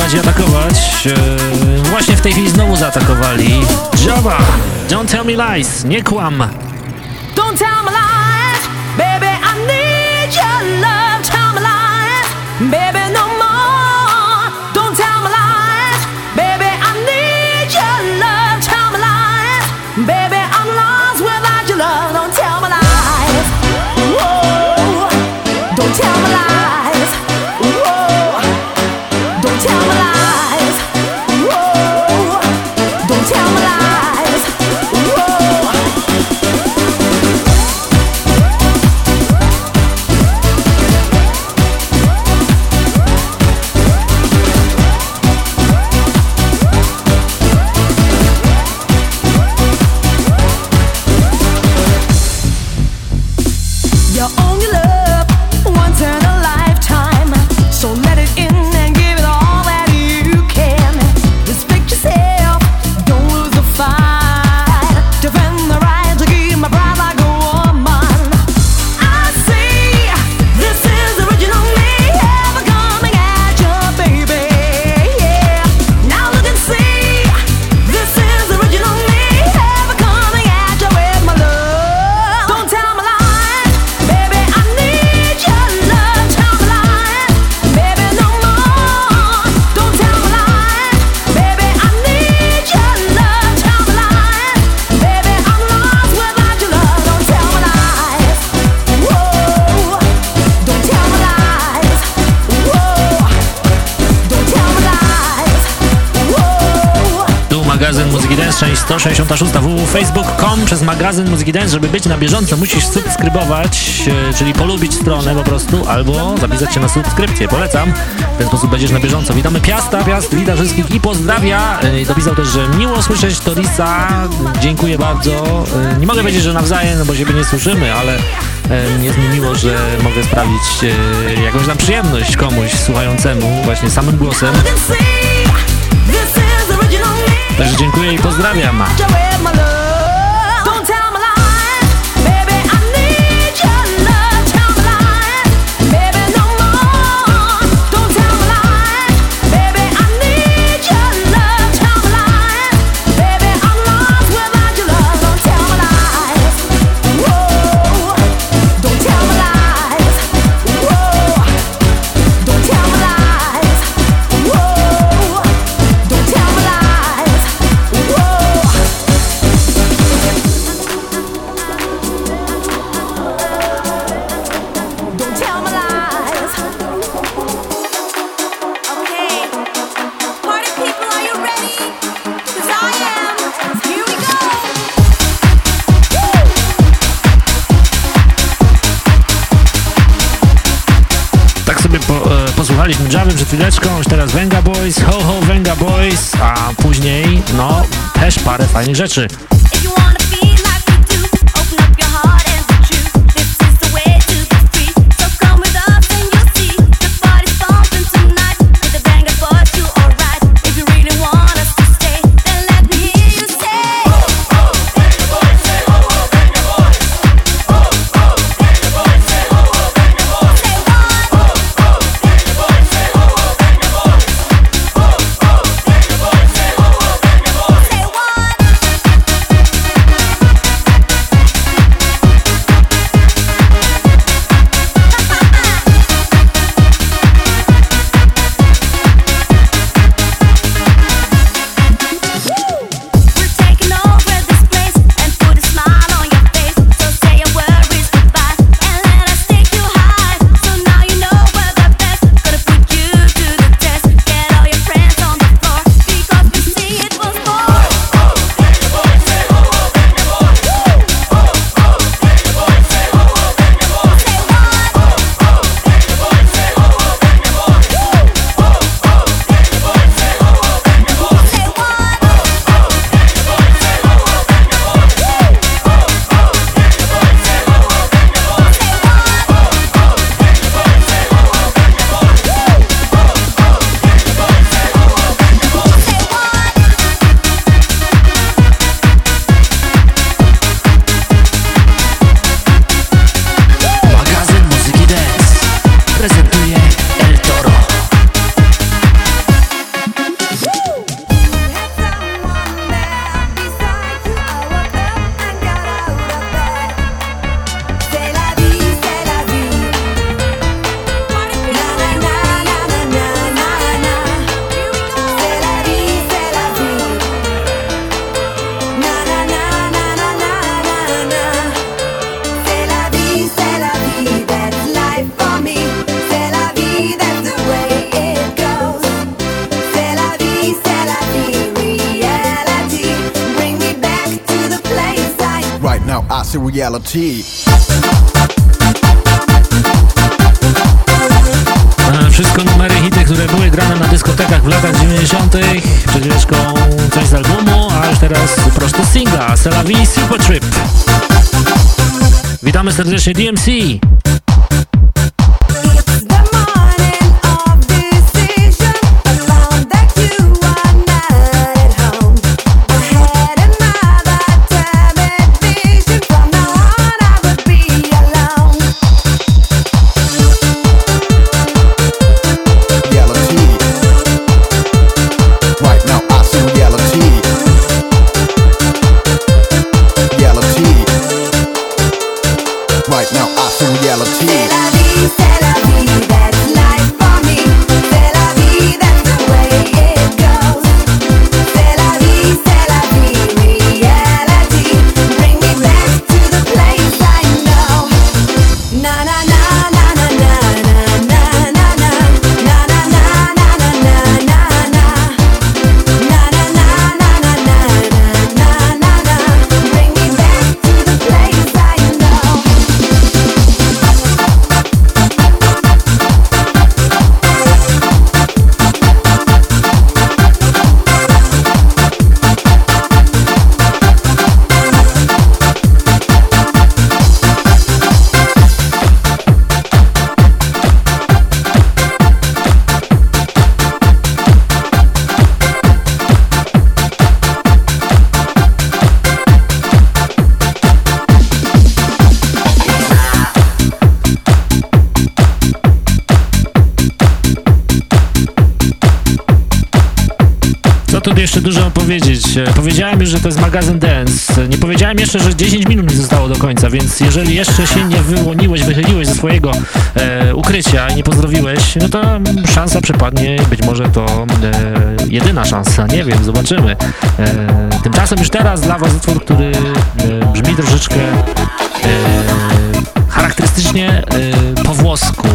atakować i atakować. Eee, właśnie w tej chwili znowu zaatakowali. Java, don't tell me lies, nie kłam. Magazyn Muzyki Dance, żeby być na bieżąco musisz subskrybować, e, czyli polubić stronę po prostu, albo zapisać się na subskrypcję, polecam, w ten sposób będziesz na bieżąco. Witamy Piasta, Piast wita wszystkich i pozdrawia, e, dopisał też, że miło słyszeć Torisa, dziękuję bardzo, e, nie mogę powiedzieć, że nawzajem, no bo siebie nie słyszymy, ale jest mi miło, że mogę sprawić jakąś tam przyjemność komuś słuchającemu właśnie samym głosem. Także dziękuję i pozdrawiam. Słuchaliśmy Javy przed chwileczką, już teraz Venga Boys, Ho Ho Venga Boys, a później, no, też parę fajnych rzeczy. T. tu jeszcze dużo powiedzieć? Powiedziałem już, że to jest magazyn Dance. Nie powiedziałem jeszcze, że 10 minut mi zostało do końca, więc jeżeli jeszcze się nie wyłoniłeś, wychyliłeś ze swojego e, ukrycia i nie pozdrowiłeś, no to szansa przepadnie. Być może to e, jedyna szansa, nie wiem, zobaczymy. E, tymczasem już teraz dla was utwór, który e, brzmi troszeczkę e, charakterystycznie e, po włosku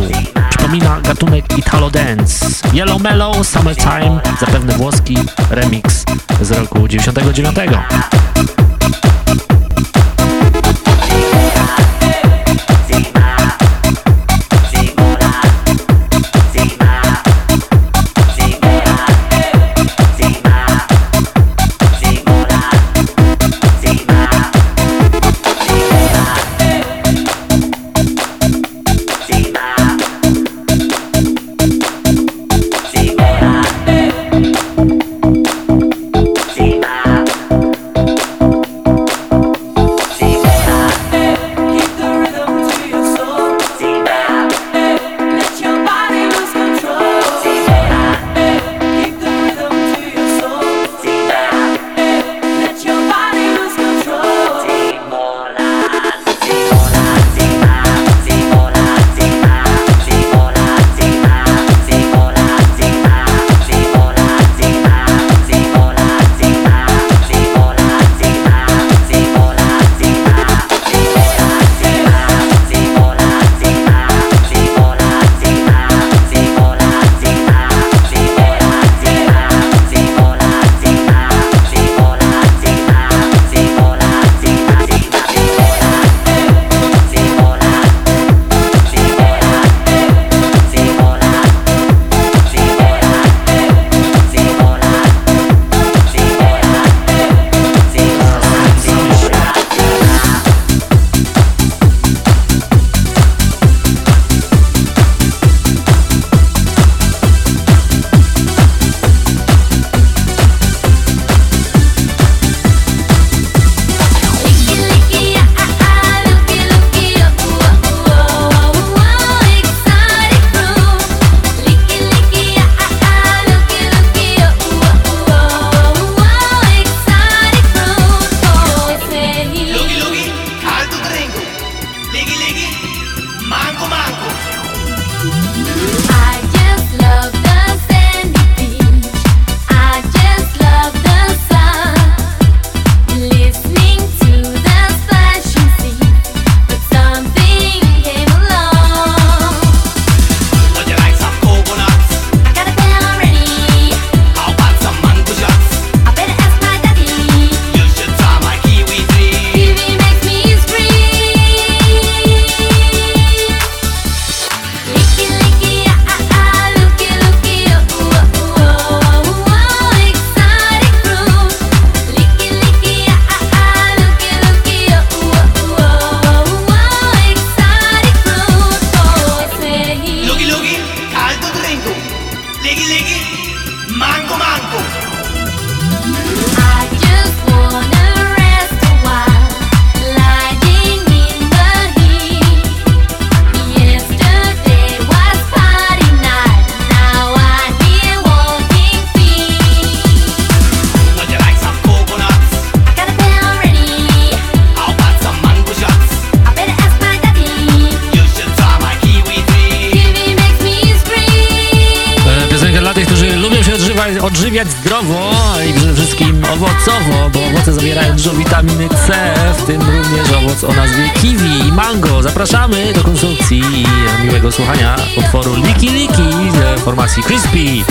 przypomina gatunek Italo Dance. Yellow Mellow, Summertime, zapewne włoski remix z roku 99. odżywiać zdrowo i przede wszystkim owocowo, bo owoce zawierają dużo witaminy C, w tym również owoc o nazwie kiwi i mango. Zapraszamy do konsumpcji i miłego słuchania utworu Liki Liki z formacji Crispy.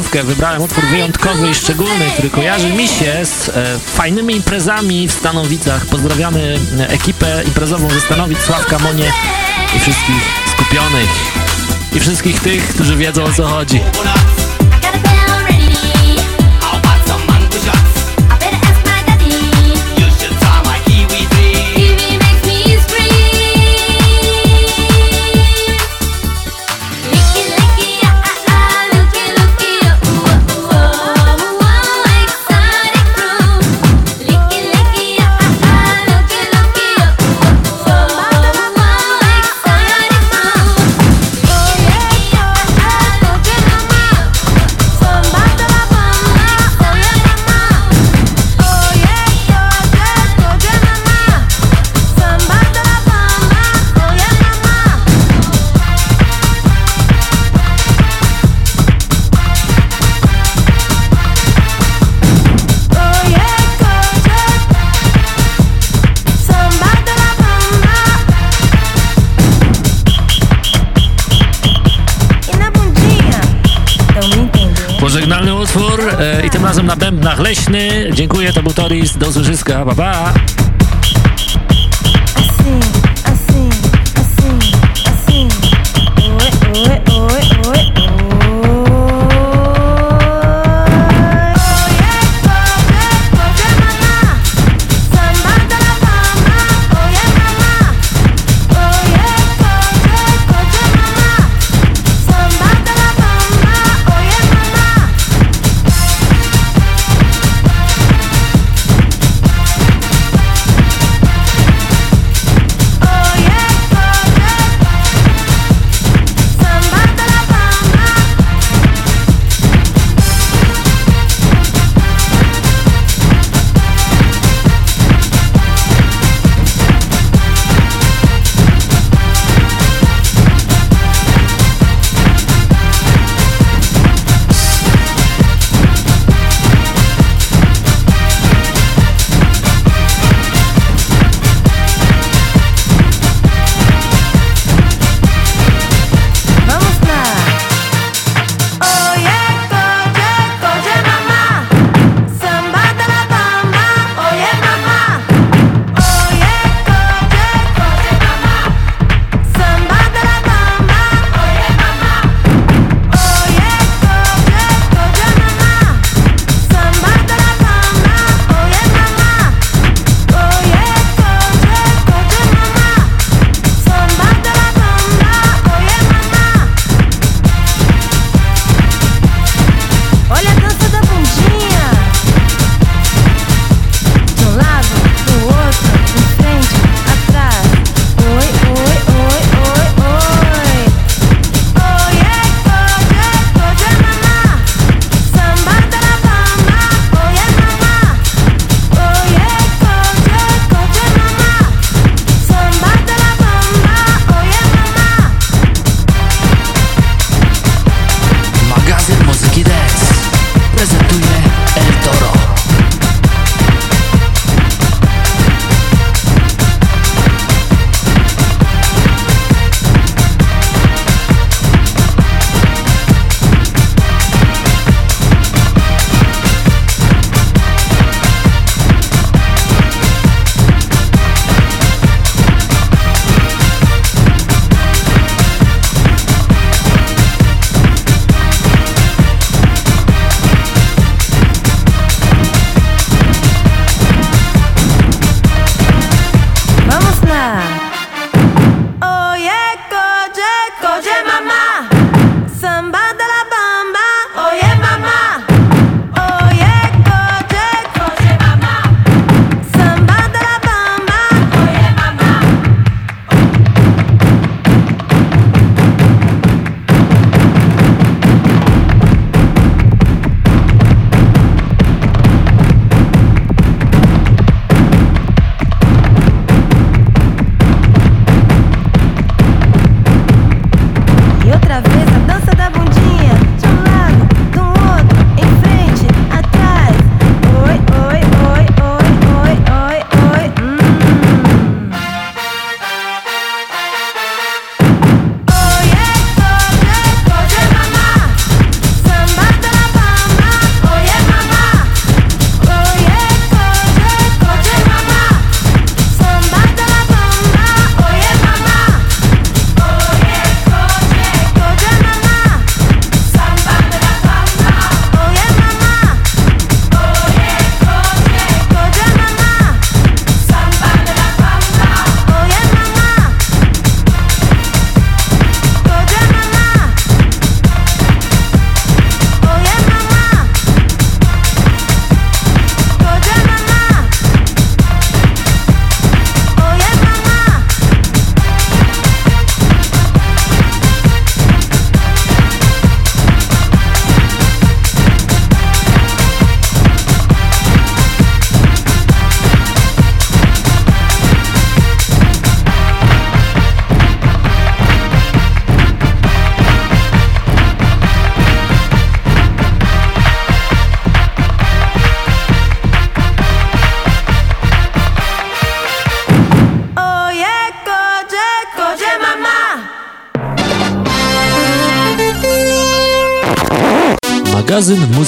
Wybrałem utwór wyjątkowy i szczególny, który kojarzy mi się z e, fajnymi imprezami w Stanowicach. Pozdrawiamy e, ekipę imprezową ze Stanowic, Sławka Monie i wszystkich skupionych i wszystkich tych, którzy wiedzą o co chodzi. Tym razem na bębnach leśny. Dziękuję, to był Toris, do usłyszyska, pa pa!